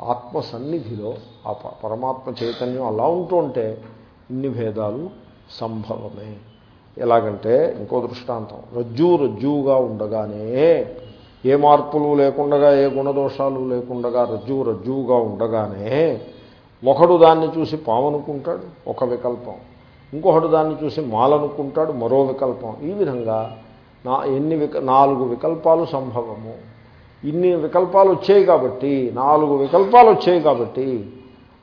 ఆత్మ సన్నిధిలో ఆ పరమాత్మ చైతన్యం అలా ఉంటుంటే ఇన్ని భేదాలు సంభవమే. ఎలాగంటే ఇంకో దృష్టాంతం రజ్జు రజ్జువుగా ఉండగానే ఏ మార్పులు లేకుండా ఏ గుణదోషాలు లేకుండా రజ్జువు రజ్జువుగా ఉండగానే ఒకడు దాన్ని చూసి పామనుకుంటాడు ఒక వికల్పం. ఇంకొకడు దాన్ని చూసి మాలనుకుంటాడు మరో వికల్పం. ఈ విధంగా నా ఎన్ని విక నాలుగు వికల్పాలు సంభవము. ఇన్ని వికల్పాలు వచ్చాయి కాబట్టి నాలుగు వికల్పాలు వచ్చాయి కాబట్టి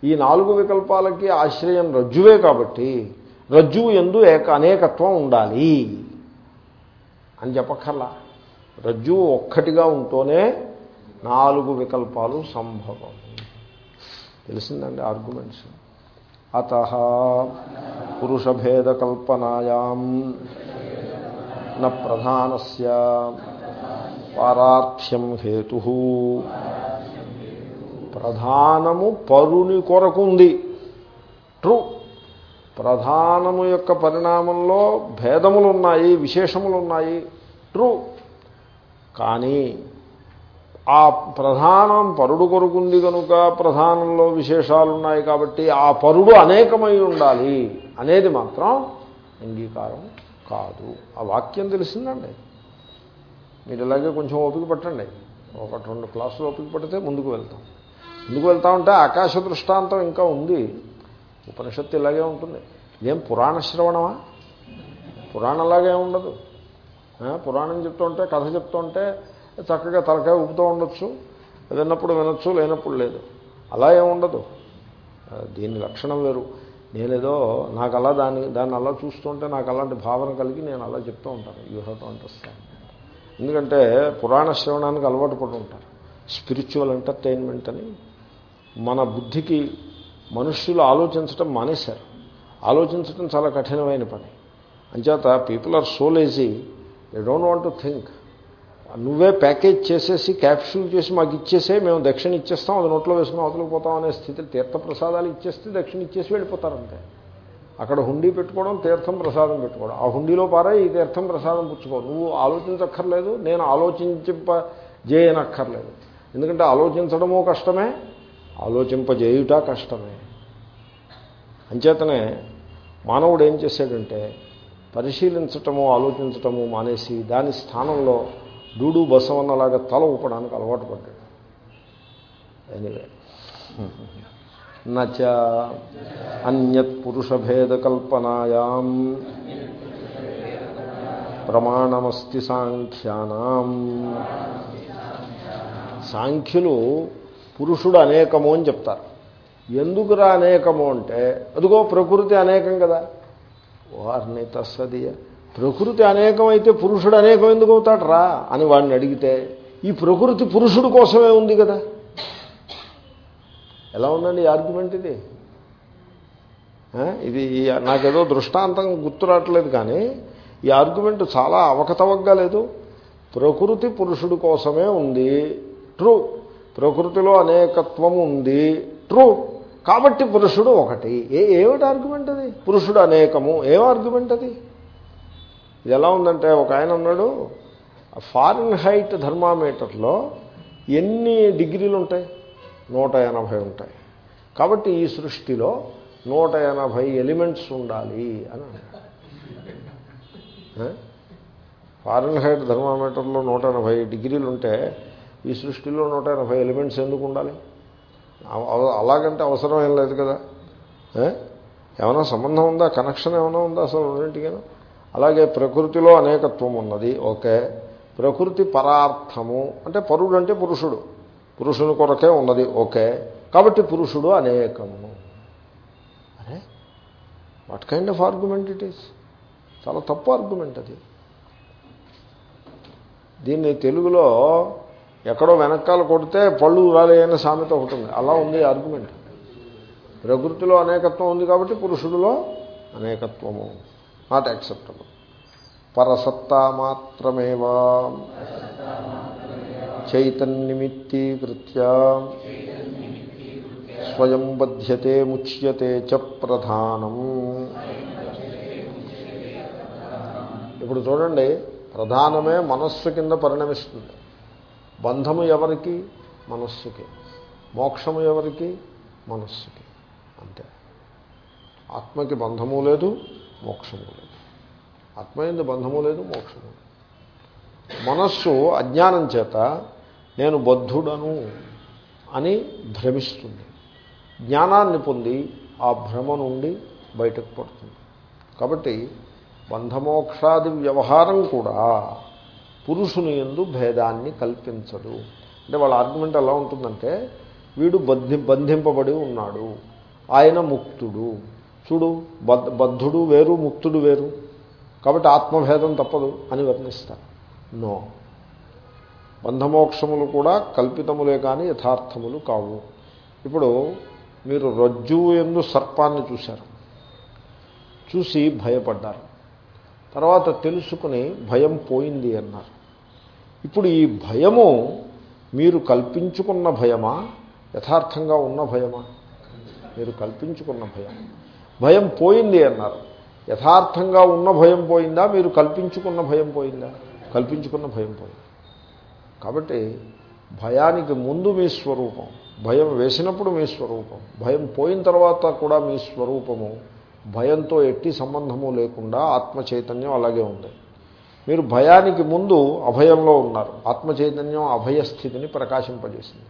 ఈ నాలుగు వికల్పాలకి ఆశ్రయం రజ్జువే కాబట్టి రజ్జువు ఎందు ఏక అనేకత్వం ఉండాలి అని చెప్పక్కర్లా. రజ్జువు ఒక్కటిగా ఉంటూనే నాలుగు వికల్పాలు సంభవం. తెలిసిందండి ఆర్గ్యుమెంట్స్ అత పురుషభేదకల్పనాయాం న ప్రధానస్య పారార్థ్యం హేతు. ప్రధానము పరుని కొరకు ఉంది. ట్రూ. ప్రధానము యొక్క పరిణామంలో భేదములు ఉన్నాయి విశేషములు ఉన్నాయి ట్రూ. కానీ ఆ ప్రధానం పరుడు కొరుకుంది కనుక ప్రధానంలో విశేషాలు ఉన్నాయి కాబట్టి ఆ పరుడు అనేకమై ఉండాలి అనేది మాత్రం అంగీకారం కాదు. ఆ వాక్యం తెలిసిందండి. మీరు ఇలాగే కొంచెం ఓపిక పట్టండి. ఒక రెండు క్లాసులు ఓపిక పడితే ముందుకు వెళ్తాం. ముందుకు వెళ్తా ఉంటే ఆకాశ దృష్టాంతం ఇంకా ఉంది. ఉపనిషత్తు ఇలాగే ఉంటుంది. ఇదేం పురాణ శ్రవణమా? పురాణంలాగే ఉండదు. పురాణం చెప్తుంటే కథ చెప్తుంటే చక్కగా తలకాయ ఊపుతూ ఉండొచ్చు. విన్నప్పుడు వినొచ్చు లేనప్పుడు లేదు. అలా ఏముండదు ఉండదు. దీని లక్షణం వేరు. నేనేదో నాకు అలా దాన్ని దాన్ని అలా చూస్తుంటే నాకు అలాంటి భావన కలిగి నేను అలా చెప్తూ ఉంటాను. యూ హ్యావ్ టు అండర్స్టాండ్ ఎందుకంటే పురాణ శ్రవణానికి అలవాటు పడి ఉంటారు. స్పిరిచువల్ ఎంటర్టైన్మెంట్ అని మన బుద్ధికి మనుష్యులు ఆలోచించటం మానేశారు. ఆలోచించటం చాలా కఠినమైన పని. అంచేత people are so lazy they don't want to think నువ్వే ప్యాకేజ్ చేసేసి క్యాప్సూల్ చేసి మాకు ఇచ్చేసే మేము దక్షిణ ఇచ్చేస్తాం అది నోట్లో వేసుకుని అవతలకు పోతాం అనే స్థితిలో తీర్థప్రసాదాలు ఇచ్చేస్తే దక్షిణ ఇచ్చేసి వెళ్ళిపోతారంతే అక్కడ హుండీ పెట్టుకోవడం తీర్థం ప్రసాదం పెట్టుకోవడం. ఆ హుండీలో పారా ఈ తీర్థం ప్రసాదం పుచ్చుకో. నువ్వు ఆలోచించక్కర్లేదు నేను ఆలోచించింప చేయనక్కర్లేదు. ఎందుకంటే ఆలోచించడము కష్టమే ఆలోచింపజేయుట కష్టమే. అంచేతనే మానవుడు ఏం చేశాడంటే పరిశీలించటము ఆలోచించటము మానేసి దాని స్థానంలో డూడు బసవన్నలాగా తల ఊపడానికి అలవాటు పడ్డాడు. ఎనివే నచ అన్యత్ పురుషభేదకల్పనాయాం ప్రమాణమస్తి సాంఖ్యానాం. సాంఖ్యులు పురుషుడు అనేకము అని చెప్తారు. ఎందుకురా అనేకము అంటే అదిగో ప్రకృతి అనేకం కదా. వారిని తస్సదియ. ప్రకృతి అనేకమైతే పురుషుడు అనేకం ఎందుకు అవుతాడు రా అని వాడిని అడిగితే ఈ ప్రకృతి పురుషుడు కోసమే ఉంది కదా. ఎలా ఉందండి ఈ ఆర్గ్యుమెంట్ ఇది? ఇది నాకేదో దృష్టాంతం గుర్తు రావట్లేదు కానీ ఈ ఆర్గ్యుమెంట్ చాలా అవకతవగ్గా లేదు. ప్రకృతి పురుషుడు కోసమే ఉంది. ట్రూ. ప్రకృతిలో అనేకత్వం ఉంది. ట్రూ. కాబట్టి పురుషుడు ఒకటి. ఏ ఏమిటి ఆర్గ్యుమెంట్ అది? పురుషుడు అనేకము. ఏం ఆర్గ్యుమెంట్ అది? ఇది ఎలా ఉందంటే ఒక ఆయన ఉన్నాడు ఫారెన్ హైట్ ధర్మామీటర్లో ఎన్ని డిగ్రీలు ఉంటాయి? నూట ఎనభై ఉంటాయి. కాబట్టి ఈ సృష్టిలో నూట ఎనభై ఎలిమెంట్స్ ఉండాలి అని ఫారెన్ హైట్ ధర్మామీటర్లో నూట ఎనభై డిగ్రీలు ఉంటే ఈ సృష్టిలో నూట ఎనభై ఎలిమెంట్స్ ఎందుకు ఉండాలి? అలాగంటే అవసరం ఏం లేదు కదా? ఏమైనా సంబంధం ఉందా? కనెక్షన్ ఏమైనా ఉందా అసలు రెండింటికైనా? అలాగే ప్రకృతిలో అనేకత్వం ఉన్నది. ఓకే. ప్రకృతి పరార్థము. అంటే పరుడు అంటే పురుషుడు. పురుషుని కొరకే ఉన్నది. ఓకే. కాబట్టి పురుషుడు అనేకము. అరే? What kind of argument it is? చాలా తప్పు ఆర్గ్యుమెంట్ అది. దీన్ని తెలుగులో ఎక్కడో వెనకాల కొడితే పళ్ళు రాలేయని సామెత ఒకటి ఉంది. అలా ఉంది ఆర్గ్యుమెంట్ ప్రకృతిలో అనేకత్వం ఉంది కాబట్టి పురుషుడిలో అనేకత్వము. Not acceptable పరసత్తా మాత్రమేవా. చైతన్నిమిత్తీకృత్య స్వయం బధ్యతే ముచ్యతే చ ప్రధానం. ఇప్పుడు చూడండి ప్రధానమే మనస్సు కింద పరిణమిస్తుంది. బంధము ఎవరికి? మనస్సుకి. మోక్షము ఎవరికి? మనస్సుకి. అంతే. ఆత్మకి బంధము లేదు మోక్షము లేదు. ఆత్మ ఎందు బంధము లేదు మోక్షము లేదు. మనస్సు అజ్ఞానం చేత నేను బద్ధుడను అని భ్రమిస్తుంది. జ్ఞానాన్ని పొంది ఆ భ్రమ నుండి బయటకు పడుతుంది. కాబట్టి బంధమోక్షాది వ్యవహారం కూడా పురుషుని ఎందు భేదాన్ని కల్పించడు అంటే వాళ్ళ ఆర్గ్యుమెంట్ ఎలా ఉంటుందంటే వీడు బంధి బంధింపబడి ఉన్నాడు. ఆయన ముక్తుడు. చూడు బద్ బద్ధుడు వేరు ముక్తుడు వేరు. కాబట్టి ఆత్మభేదం తప్పదు అని వర్ణిస్తారు. నో. బంధమోక్షములు కూడా కల్పితములే కానీ యథార్థములు కావు. ఇప్పుడు మీరు రజ్జువు ఎందు సర్పాన్ని చూశారు. చూసి భయపడ్డారు. తర్వాత తెలుసుకుని భయం పోయింది అన్నారు. ఇప్పుడు ఈ భయము మీరు కల్పించుకున్న భయమా? యథార్థంగా ఉన్న భయమా? మీరు కల్పించుకున్న భయం. భయం పోయింది అన్నారు. యథార్థంగా ఉన్న భయం పోయిందా? మీరు కల్పించుకున్న భయం పోయిందా? కల్పించుకున్న భయం పోయింది. కాబట్టి భయానికి ముందు మీ స్వరూపం భయం వేసినప్పుడు మీ స్వరూపం భయం పోయిన తర్వాత కూడా మీ స్వరూపము భయంతో ఎట్టి సంబంధము లేకుండా ఆత్మ చైతన్యం అలాగే ఉంది. మీరు భయానికి ముందు అభయంలో ఉన్నారు. ఆత్మ చైతన్యం అభయస్థితిని ప్రకాశింపజేసింది.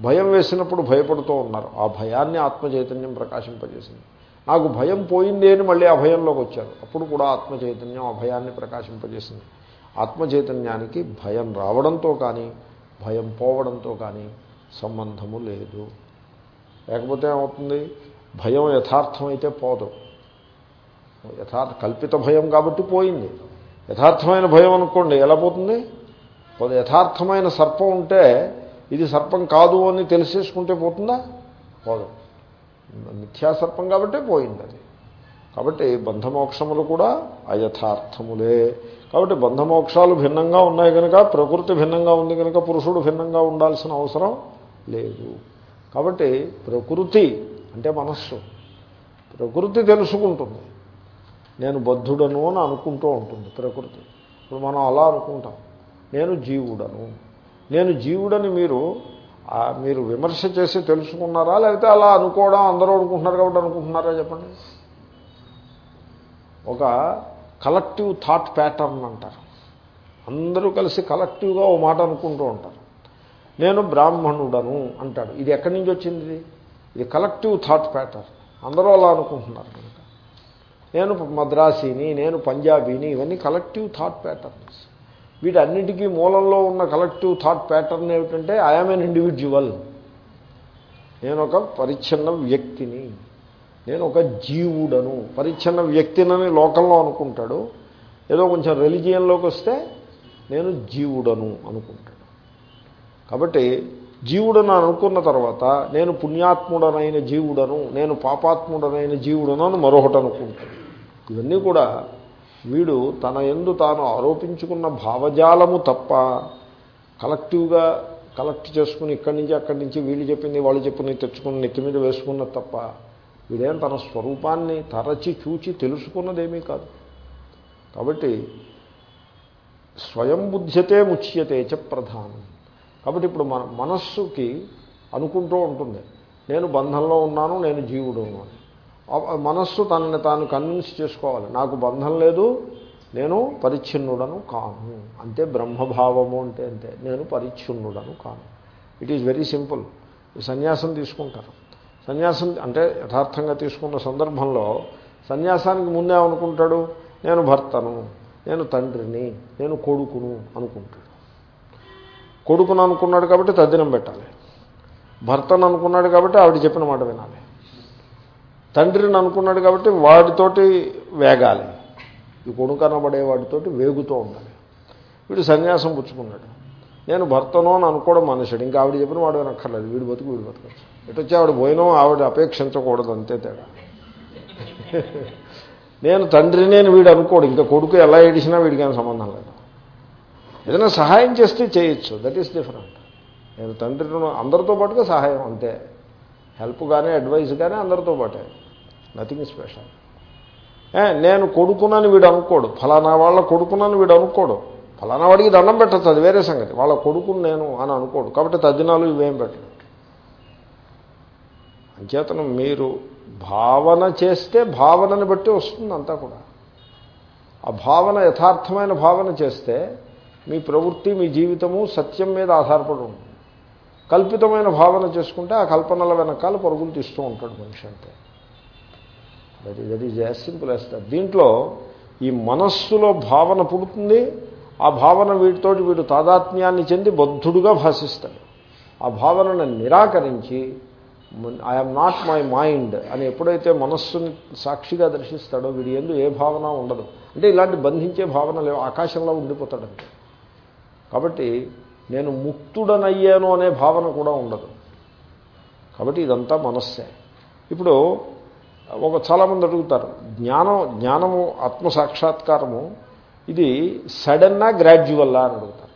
భయం వేసినప్పుడు భయపడుతూ ఉన్నారు. ఆ భయాన్ని ఆత్మ చైతన్యం ప్రకాశింపజేసింది. నాకు భయం పోయింది అని మళ్ళీ అభయంలోకి వచ్చారు. అప్పుడు కూడా ఆత్మ చైతన్యం అభయాన్ని ప్రకాశింపజేసింది. ఆత్మ చైతన్యానికి భయం రావడంతో కానీ భయం పోవడంతో కానీ సంబంధము లేదు. లేకపోతే ఏమవుతుంది? భయం యథార్థమైతే పోదు. యథార్థ కల్పిత భయం కాబట్టి పోయింది. యథార్థమైన భయం అనుకోండి ఎలా పోతుంది? యథార్థమైన సర్పం ఉంటే ఇది సర్పం కాదు అని తెలిసేసుకుంటే పోతుందా? పోదు. మిథ్యాసర్పం కాబట్టి పోయింది అది. కాబట్టి బంధమోక్షములు కూడా అయథార్థములే. కాబట్టి బంధమోక్షాలు భిన్నంగా ఉన్నాయి కనుక ప్రకృతి భిన్నంగా ఉంది కనుక పురుషుడు భిన్నంగా ఉండాల్సిన అవసరం లేదు. కాబట్టి ప్రకృతి అంటే మనస్సు. ప్రకృతి తెలుసుకుంటుంది. నేను బద్ధుడను అని అనుకుంటూ ఉంటుంది ప్రకృతి. ఇప్పుడు మనం అలా అనుకుంటాం. నేను జీవుడను. నేను జీవుడని మీరు మీరు విమర్శ చేసి తెలుసుకున్నారా? లేకపోతే అలా అనుకోవడం అందరూ అనుకుంటున్నారు కాబట్టి అనుకుంటున్నారా చెప్పండి? ఒక కలెక్టివ్ థాట్ ప్యాటర్న్ అంటారు. అందరూ కలిసి కలెక్టివ్గా ఓ మాట అనుకుంటూ ఉంటారు. నేను బ్రాహ్మణుడను అంటాడు. ఇది ఎక్కడి నుంచి వచ్చింది? ఇది కలెక్టివ్ థాట్ ప్యాటర్న్ అందరూ అలా అనుకుంటున్నారు. కనుక నేను మద్రాసీని నేను పంజాబీని ఇవన్నీ కలెక్టివ్ థాట్ ప్యాటర్న్స్ వీటన్నిటికీ మూలంలో ఉన్న కలెక్టివ్ థాట్ ప్యాటర్న్ ఏమిటంటే ఐఎమ్ ఎన్ ఇండివిజువల్ నేను ఒక పరిచ్ఛిన్న వ్యక్తిని నేను ఒక జీవుడను. పరిచ్ఛిన్న వ్యక్తినని లోకంలో అనుకుంటాడు. ఏదో కొంచెం రెలిజియన్లోకి వస్తే నేను జీవుడను అనుకుంటాడు. కాబట్టి జీవుడని అనుకున్న తర్వాత నేను పుణ్యాత్ముడనైన జీవుడను నేను పాపాత్ముడనైన జీవుడను అని మరొకటి అనుకుంటాను ఇవన్నీ కూడా వీడు తన ఎందు తాను ఆరోపించుకున్న భావజాలము తప్ప కలెక్టివ్గా కలెక్ట్ చేసుకుని ఇక్కడి నుంచి అక్కడి నుంచి వీళ్ళు చెప్పింది వాళ్ళు చెప్పింది తెచ్చుకుని నెత్తి మీద వేసుకున్నది తప్ప వీడేం తన స్వరూపాన్ని తరచి చూచి తెలుసుకున్నదేమీ కాదు. కాబట్టి స్వయం బుద్ధ్యతే ముచ్యతే చ ప్రధానం. కాబట్టి ఇప్పుడు మన మనస్సుకి అనుకుంటూ ఉంటుంది. నేను బంధంలో ఉన్నాను నేను జీవుడు మనస్సు తనని తాను కన్విన్స్ చేసుకోవాలి. నాకు బంధం లేదు నేను పరిచ్ఛిన్నుడను కాను. అంతే బ్రహ్మభావము అంటే అంతే. నేను పరిచ్ఛిన్నుడను కాను. ఇట్ ఈజ్ వెరీ సింపుల్ సన్యాసం తీసుకుంటారు. సన్యాసం అంటే యథార్థంగా తీసుకున్న సందర్భంలో సన్యాసానికి ముందే అనుకుంటాడు నేను భర్తను నేను తండ్రిని నేను కొడుకును అనుకుంటాడు. కొడుకును అనుకున్నాడు కాబట్టి తద్దినం పెట్టాలి. భర్తను అనుకున్నాడు కాబట్టి ఆవిడ చెప్పిన మాట వినాలి. తండ్రిని అనుకున్నాడు కాబట్టి వాడితోటి వేగాలి. ఈ కొడుకు అనబడే వాడితోటి వేగుతూ ఉండాలి. వీడు సన్యాసం పుచ్చుకున్నాడు. నేను భర్తను అని అనుకోవడం మనుషుడు ఇంకా ఆవిడ చెప్పిన వాడు వినక్కర్లేదు. వీడు బతుకు వీడు బతకచ్చు. ఎటు వచ్చి ఆవిడ పోయినో ఆవిడ అపేక్షించకూడదు అంతే తేడా. నేను తండ్రినే వీడు అనుకోడు. ఇంకా కొడుకు ఎలా ఏడిసినా వీడికి సంబంధం లేదు. ఏదైనా సహాయం చేస్తే చేయొచ్చు. దట్ ఈస్ డిఫరెంట్ నేను తండ్రిను అందరితో పాటుగా సహాయం అంతే. హెల్ప్ కానీ అడ్వైస్ కానీ అందరితో పాటే. నథింగ్ స్పెషల్ నేను కొడుకున్నాను వీడు అనుకోడు. ఫలానా వాళ్ళ కొడుకున్నాను వీడు అనుకోడు. ఫలానా వాడికి దండం పెట్టచ్చు అది వేరే సంగతి. వాళ్ళ కొడుకుని నేను అని అనుకోడు. కాబట్టి తద్దినాలు ఇవేం పెట్టలేదు అంచేతనం మీరు భావన చేస్తే భావనని బట్టి వస్తుంది అంతా కూడా. ఆ భావన యథార్థమైన భావన చేస్తే మీ ప్రవృత్తి మీ జీవితము సత్యం మీద ఆధారపడి ఉంటుంది. కల్పితమైన భావన చేసుకుంటే ఆ కల్పనల వెనకాల పరుగులు తీస్తూ ఉంటాడు మనిషి అంటే. That that is as simple as that దీంట్లో ఈ మనస్సులో భావన పుడుతుంది ఆ భావన వీటితోటి వీడు తాదాత్మ్యాన్ని చెంది బద్ధుడుగా భాషిస్తాడు. ఆ భావనను నిరాకరించి ఐఎమ్ నాట్ మై మైండ్ అని ఎప్పుడైతే మనస్సుని సాక్షిగా దర్శిస్తాడో వీడి ఎందు ఏ భావన ఉండదు. అంటే ఇలాంటి బంధించే భావన లేవు ఆకాశంలో ఉండిపోతాడంటే కాబట్టి నేను ముక్తుడనయ్యాను అనే భావన కూడా ఉండదు. కాబట్టి ఇదంతా మనస్సే. ఇప్పుడు ఒక చాలామంది అడుగుతారు జ్ఞానం జ్ఞానము ఆత్మసాక్షాత్కారము ఇది సడన్నా గ్రాడ్యువల్లా అని అడుగుతారు.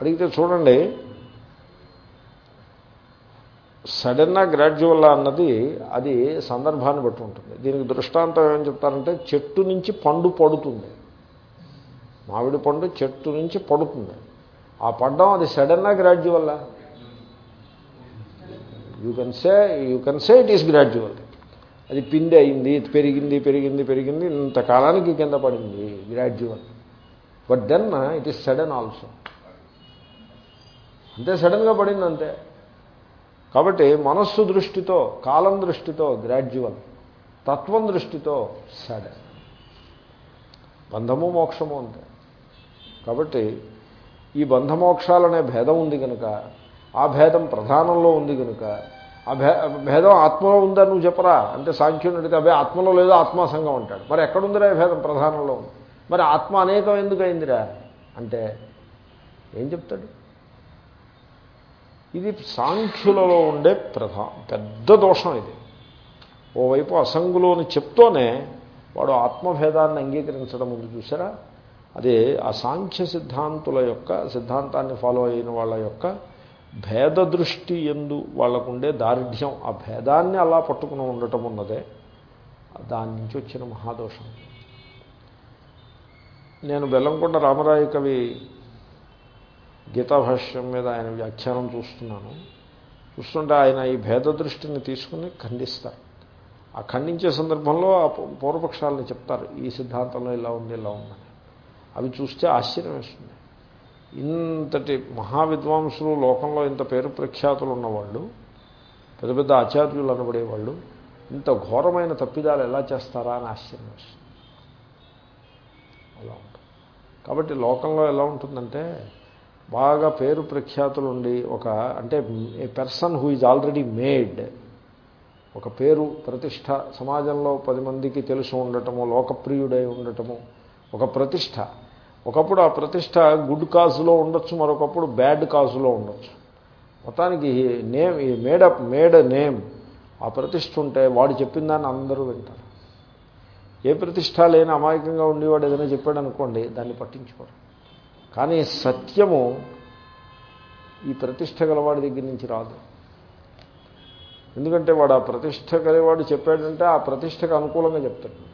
అడిగితే చూడండి సడన్నా గ్రాడ్యువల్లా అన్నది అది సందర్భాన్ని బట్టి ఉంటుంది. దీనికి దృష్టాంతం ఏమని చెప్తారంటే చెట్టు నుంచి పండు పడుతుంది. మామిడి పండు చెట్టు నుంచి పడుతుంది. ఆ పడ్డం అది సడన్నా గ్రాడ్యువల్లా you can say you can say it is gradual అది పిండి అయింది పెరిగింది పెరిగింది పెరిగింది ఇంతకాలానికి కింద పడింది gradual but then it is sudden also అంతే సడన్గా పడింది అంతే. కాబట్టి మనస్సు దృష్టితో కాలం దృష్టితో గ్రాడ్యువల్ తత్వం దృష్టితో సడన్ బంధము మోక్షము అంతే. కాబట్టి ఈ బంధమోక్షాలనే భేదం ఉంది కనుక ఆ భేదం ప్రధానంలో ఉంది కనుక ఆ భే భేదం ఆత్మలో ఉందా నువ్వు చెప్పరా? అంటే సాంఖ్యుని అడిగితే అబ్బాయి ఆత్మలో లేదో ఆత్మాసంగం అంటాడు మరి ఎక్కడుందిరా ఈ భేదం ప్రధానంలో? ఉంది మరి ఆత్మ అనేకం ఎందుకు అయిందిరా? అంటే ఏం చెప్తాడు? ఇది సాంఖ్యులలో ఉండే ప్రధా పెద్ద దోషం ఇది. ఓవైపు అసంగులోని చెప్తూనే వాడు ఆత్మభేదాన్ని అంగీకరించడం ముందు చూసారా? అదే ఆ సాంఖ్య సిద్ధాంతుల యొక్క సిద్ధాంతాన్ని ఫాలో అయిన వాళ్ళ యొక్క భేద దృష్టి ఎందు వాళ్ళకుండే దారిఢ్యం. ఆ భేదాన్ని అలా పట్టుకుని ఉండటం ఉన్నదే దాని నుంచి వచ్చిన మహాదోషం. నేను బెల్లంకొండ రామరాయ కవి గీతాభాష్యం మీద ఆయన వ్యాఖ్యానం చూస్తున్నాను. చూస్తుంటే ఆయన ఈ భేద దృష్టిని తీసుకుని ఖండిస్తారు. ఆ ఖండించే సందర్భంలో ఆ పూర్వపక్షాలని చెప్తారు. ఈ సిద్ధాంతంలో ఇలా ఉంది ఇలా ఉందని అవి చూస్తే ఆశ్చర్యం వేస్తుంది. ఇంతటి మహావిద్వాంసులు లోకంలో ఇంత పేరు ప్రఖ్యాతులు ఉన్నవాళ్ళు పెద్ద పెద్ద ఆచార్యులు అనబడేవాళ్ళు ఇంత ఘోరమైన తప్పిదాలు ఎలా చేస్తారా అని ఆశ్చర్యం వేస్తుంది. అలా ఉంటుంది. కాబట్టి లోకంలో ఎలా ఉంటుందంటే బాగా పేరు ప్రఖ్యాతులు ఉండి ఒక అంటే a person who is already made ఒక పేరు ప్రతిష్ట సమాజంలో పది మందికి తెలుసు ఉండటము లోకప్రియుడై ఉండటము ఒక ప్రతిష్ట ఒకప్పుడు ఆ ప్రతిష్ట గుడ్ కాజులో ఉండొచ్చు మరొకప్పుడు బ్యాడ్ కాజులో ఉండొచ్చు. మొత్తానికి నేమ్ ఈ మేడప్ మేడ్ నేమ్ ఆ ప్రతిష్ట ఉంటే వాడు చెప్పిన దాన్ని అందరూ వింటారు. ఏ ప్రతిష్ట లేని అమాయకంగా ఉండేవాడు ఏదైనా చెప్పాడు అనుకోండి దాన్ని పట్టించుకోరు. కానీ సత్యము ఈ ప్రతిష్ట గలవాడి దగ్గర నుంచి రాదు. ఎందుకంటే వాడు ఆ ప్రతిష్ట గలవాడు చెప్పాడంటే ఆ ప్రతిష్టకు అనుకూలంగా చెప్తాడు.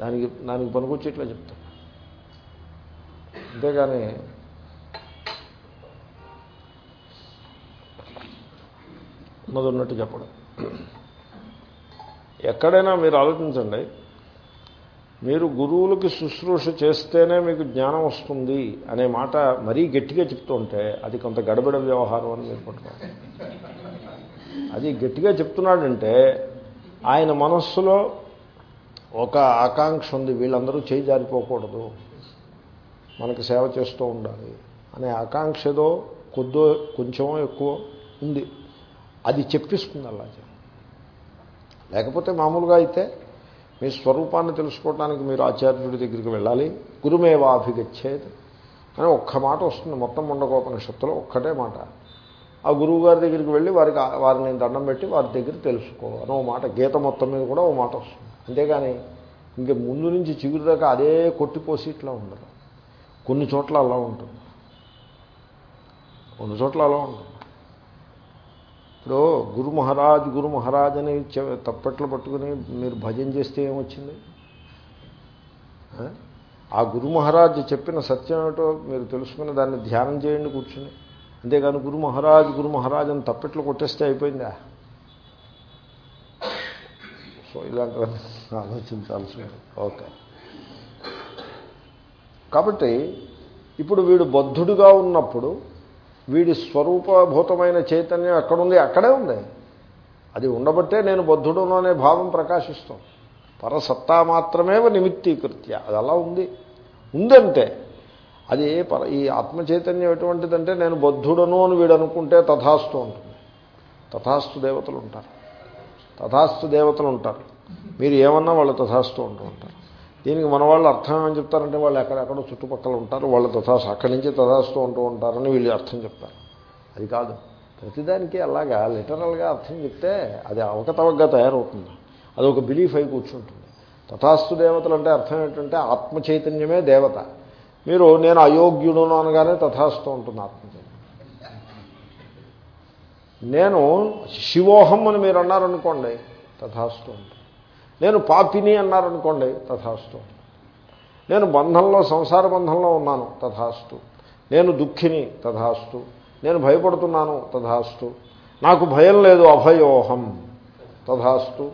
దానికి దానికి పనికొచ్చేట్లా చెప్తాడు. అంతేగాని ఉన్నది ఉన్నట్టు చెప్పడం. ఎక్కడైనా మీరు ఆలోచించండి. మీరు గురువులకి శుశ్రూష చేస్తేనే మీకు జ్ఞానం వస్తుంది అనే మాట మరీ గట్టిగా చెప్తుంటే అది కొంత గడబిడ వ్యవహారం అని మీరు పట్టుకోండి అది గట్టిగా చెప్తున్నాడంటే ఆయన మనస్సులో ఒక ఆకాంక్ష ఉంది. వీళ్ళందరూ చేయి జారిపోకూడదు. మనకు సేవ చేస్తూ ఉండాలి అనే ఆకాంక్షదో కొద్దో కొంచెం ఎక్కువ ఉంది. అది చెప్పిస్తుంది అలాగే లేకపోతే మామూలుగా అయితే మీ స్వరూపాన్ని తెలుసుకోవడానికి మీరు ఆచార్యుడి దగ్గరికి వెళ్ళాలి. గురుమేవాభిగచ్చేది అని ఒక్క మాట వస్తుంది. మొత్తం ముండకోపనిషత్తులో ఒక్కటే మాట. ఆ గురువు గారి దగ్గరికి వెళ్ళి వారికి వారిని దండం పెట్టి వారి దగ్గర తెలుసుకో అని ఓ మాట. గీత మొత్తం మీద కూడా ఓ మాట వస్తుంది. అంతేగాని ఇంక ముందు నుంచి చిగురు దాకా అదే కొట్టిపోసి ఇట్లా ఉండదు. కొన్ని చోట్ల అలా ఉంటుంది. కొన్ని చోట్ల అలా ఉంటుంది. ఇప్పుడు గురు మహారాజ్ గురు మహారాజ్ అని చె- తప్పట్లు పట్టుకుని మీరు భజన చేస్తే ఏమొచ్చింది? ఆ? గురు మహారాజ్ చెప్పిన సత్యం ఏమిటో మీరు తెలుసుకుని దాన్ని ధ్యానం చేయండి కూర్చుని. అంతేగాని గురు మహారాజ్ గురు మహారాజ్ అని తప్పెట్లు కొట్టేస్తే అయిపోయిందా? సో ఇలాంటివన్నీ ఆలోచించాల్సి ఓకే. కాబట్టి ఇప్పుడు వీడు బద్ధుడుగా ఉన్నప్పుడు వీడి స్వరూపభూతమైన చైతన్యం ఎక్కడుంది? అక్కడే ఉంది. అది ఉండబట్టే నేను బద్ధుడును అనే భావం ప్రకాశిస్తాం పరసత్తా మాత్రమే నిమిత్తీకృత్య. అది అలా ఉంది. ఉందంటే అది పర ఈ ఆత్మచైతన్యం ఎటువంటిదంటే నేను బద్ధుడను అని వీడు అనుకుంటే తథాస్తు ఉంటుంది. తథాస్తు దేవతలు ఉంటారు. తథాస్తు దేవతలు ఉంటారు. మీరు ఏమన్నా వాళ్ళు తథాస్తు ఉంటూ ఉంటారు. దీనికి మన వాళ్ళు అర్థం ఏమని చెప్తారంటే వాళ్ళు ఎక్కడెక్కడో చుట్టుపక్కల ఉంటారు వాళ్ళు తథాస్తు అక్కడి నుంచి తథాస్తూ ఉంటూ ఉంటారని వీళ్ళు అర్థం చెప్తారు. అది కాదు. ప్రతిదానికి అలాగా లిటరల్గా అర్థం చెప్తే అది అవకతవకగా తయారవుతుంది. అది ఒక బిలీఫ్ అయి కూర్చుంటుంది. తథాస్తు దేవతలు అంటే అర్థం ఏంటంటే ఆత్మ చైతన్యమే దేవత. మీరు నేను అయోగ్యుడు అనగానే తథాస్తు ఉంటుంది ఆత్మచైతన్యం. నేను శివోహం అని మీరు అన్నారనుకోండి తథాస్తు ఉంటుంది. నేను పాపిని అన్నారనుకోండి తథాస్తు. నేను బంధంలో సంసార బంధంలో ఉన్నాను తథాస్తు. నేను దుఃఖిని తథాస్తు. నేను భయపడుతున్నాను తథాస్తు. నాకు భయం లేదు అభయోహం తథాస్తు.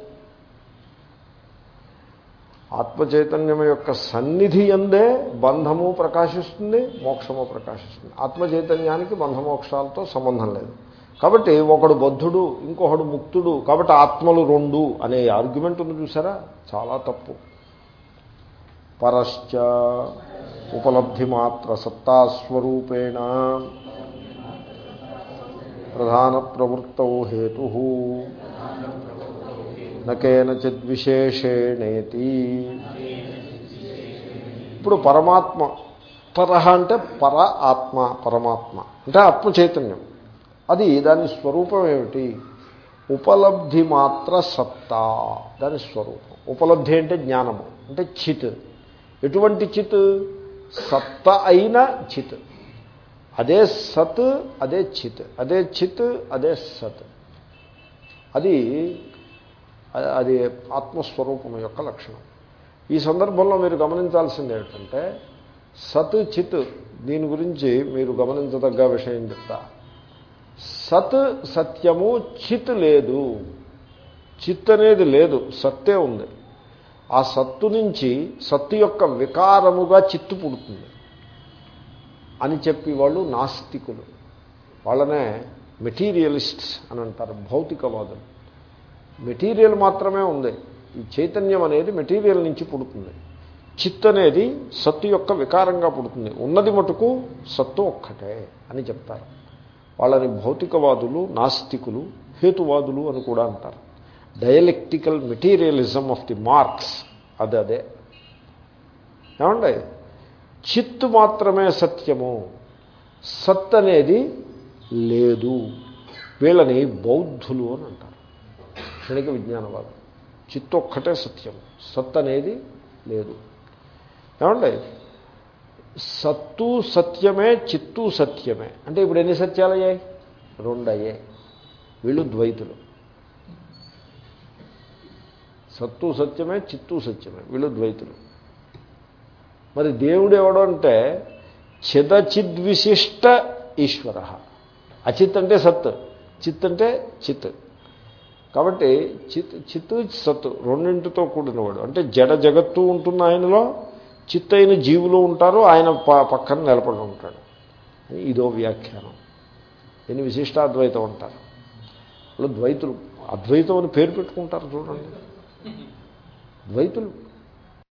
ఆత్మచైతన్యం యొక్క సన్నిధి ఎందే బంధము ప్రకాశిస్తుంది మోక్షము ప్రకాశిస్తుంది. ఆత్మచైతన్యానికి బంధమోక్షాలతో సంబంధం లేదు. కాబట్టి ఒకడు బద్ధుడు ఇంకొకడు ముక్తుడు కాబట్టి ఆత్మలు రెండు అనే ఆర్గ్యుమెంట్ ఉంది చూసారా? చాలా తప్పు. పరశ్చ ఉపలబ్ధి మాత్ర సత్తాస్వరూపేణ ప్రధాన ప్రవృత్త హేతు నకేనచిద్విశేషేణేతి ఇప్పుడు పరమాత్మ పరహ అంటే పర ఆత్మ పరమాత్మ. అంటే ఆత్మ చైతన్యం అది దాని స్వరూపం ఏమిటి? ఉపలబ్ధి మాత్ర సత్తా. దాని స్వరూపం. ఉపలబ్ధి అంటే జ్ఞానము అంటే చిత్. ఎటువంటి చిత్? సత్త అయిన చిత్. అదే సత్ అదే చిత్. అదే చిత్ అదే సత్. అది అది ఆత్మస్వరూపం యొక్క లక్షణం. ఈ సందర్భంలో మీరు గమనించాల్సింది ఏంటంటే సత్ చిత్ దీని గురించి మీరు గమనించదగ్గ విషయం చెప్తా. సత్ సత్యము చిత్ లేదు. చిత్ అనేది లేదు సత్తే ఉంది. ఆ సత్తు నుంచి సత్తు యొక్క వికారముగా చిత్తు పుడుతుంది. అని చెప్పి వాళ్ళు నాస్తికులు. వాళ్ళనే మెటీరియలిస్ట్స్ అని అంటారు భౌతికవాదులు. మెటీరియల్ మాత్రమే ఉంది. ఈ చైతన్యం అనేది మెటీరియల్ నుంచి పుడుతుంది. చిత్ అనేది సత్తు యొక్క వికారంగా పుడుతుంది. ఉన్నది మటుకు సత్తు ఒక్కటే అని చెప్తారు. వాళ్ళని భౌతికవాదులు నాస్తికులు హేతువాదులు అని కూడా అంటారు. Dialectical materialism of the Marx అది అదే. ఏమండి? చిత్తు మాత్రమే సత్యము. సత్ అనేది లేదు. వీళ్ళని బౌద్ధులు అని అంటారు. క్షణిక విజ్ఞానవాదం చిత్తు ఒక్కటే సత్యం సత్ అనేది లేదు. ఏమండి? సత్తు సత్యమే చిత్తు సత్యమే. అంటే ఇప్పుడు ఎన్ని సత్యాలు అయ్యాయి? రెండు అయ్యాయి వీళ్ళు ద్వైతులు. సత్తు సత్యమే చిత్తు సత్యమే. వీళ్ళు ద్వైతులు. మరి దేవుడు ఎవడు అంటే? చిదచిద్విశిష్ట ఈశ్వర. అచిత్ అంటే సత్ చిత్ అంటే చిత్. కాబట్టి చిత్ చిత్తు సత్తు రెండింటితో కూడినవాడు. అంటే జడ జగత్తు ఉంటుంది ఆయనలో చిత్తైన జీవులు ఉంటారు ఆయన పక్కన నిలబడి ఉంటాడు. ఇదో వ్యాఖ్యానం. దీన్ని విశిష్టాద్వైతం అంటారు? వాళ్ళు ద్వైతులు. అద్వైతం అని పేరు పెట్టుకుంటారు చూడండి. ద్వైతులు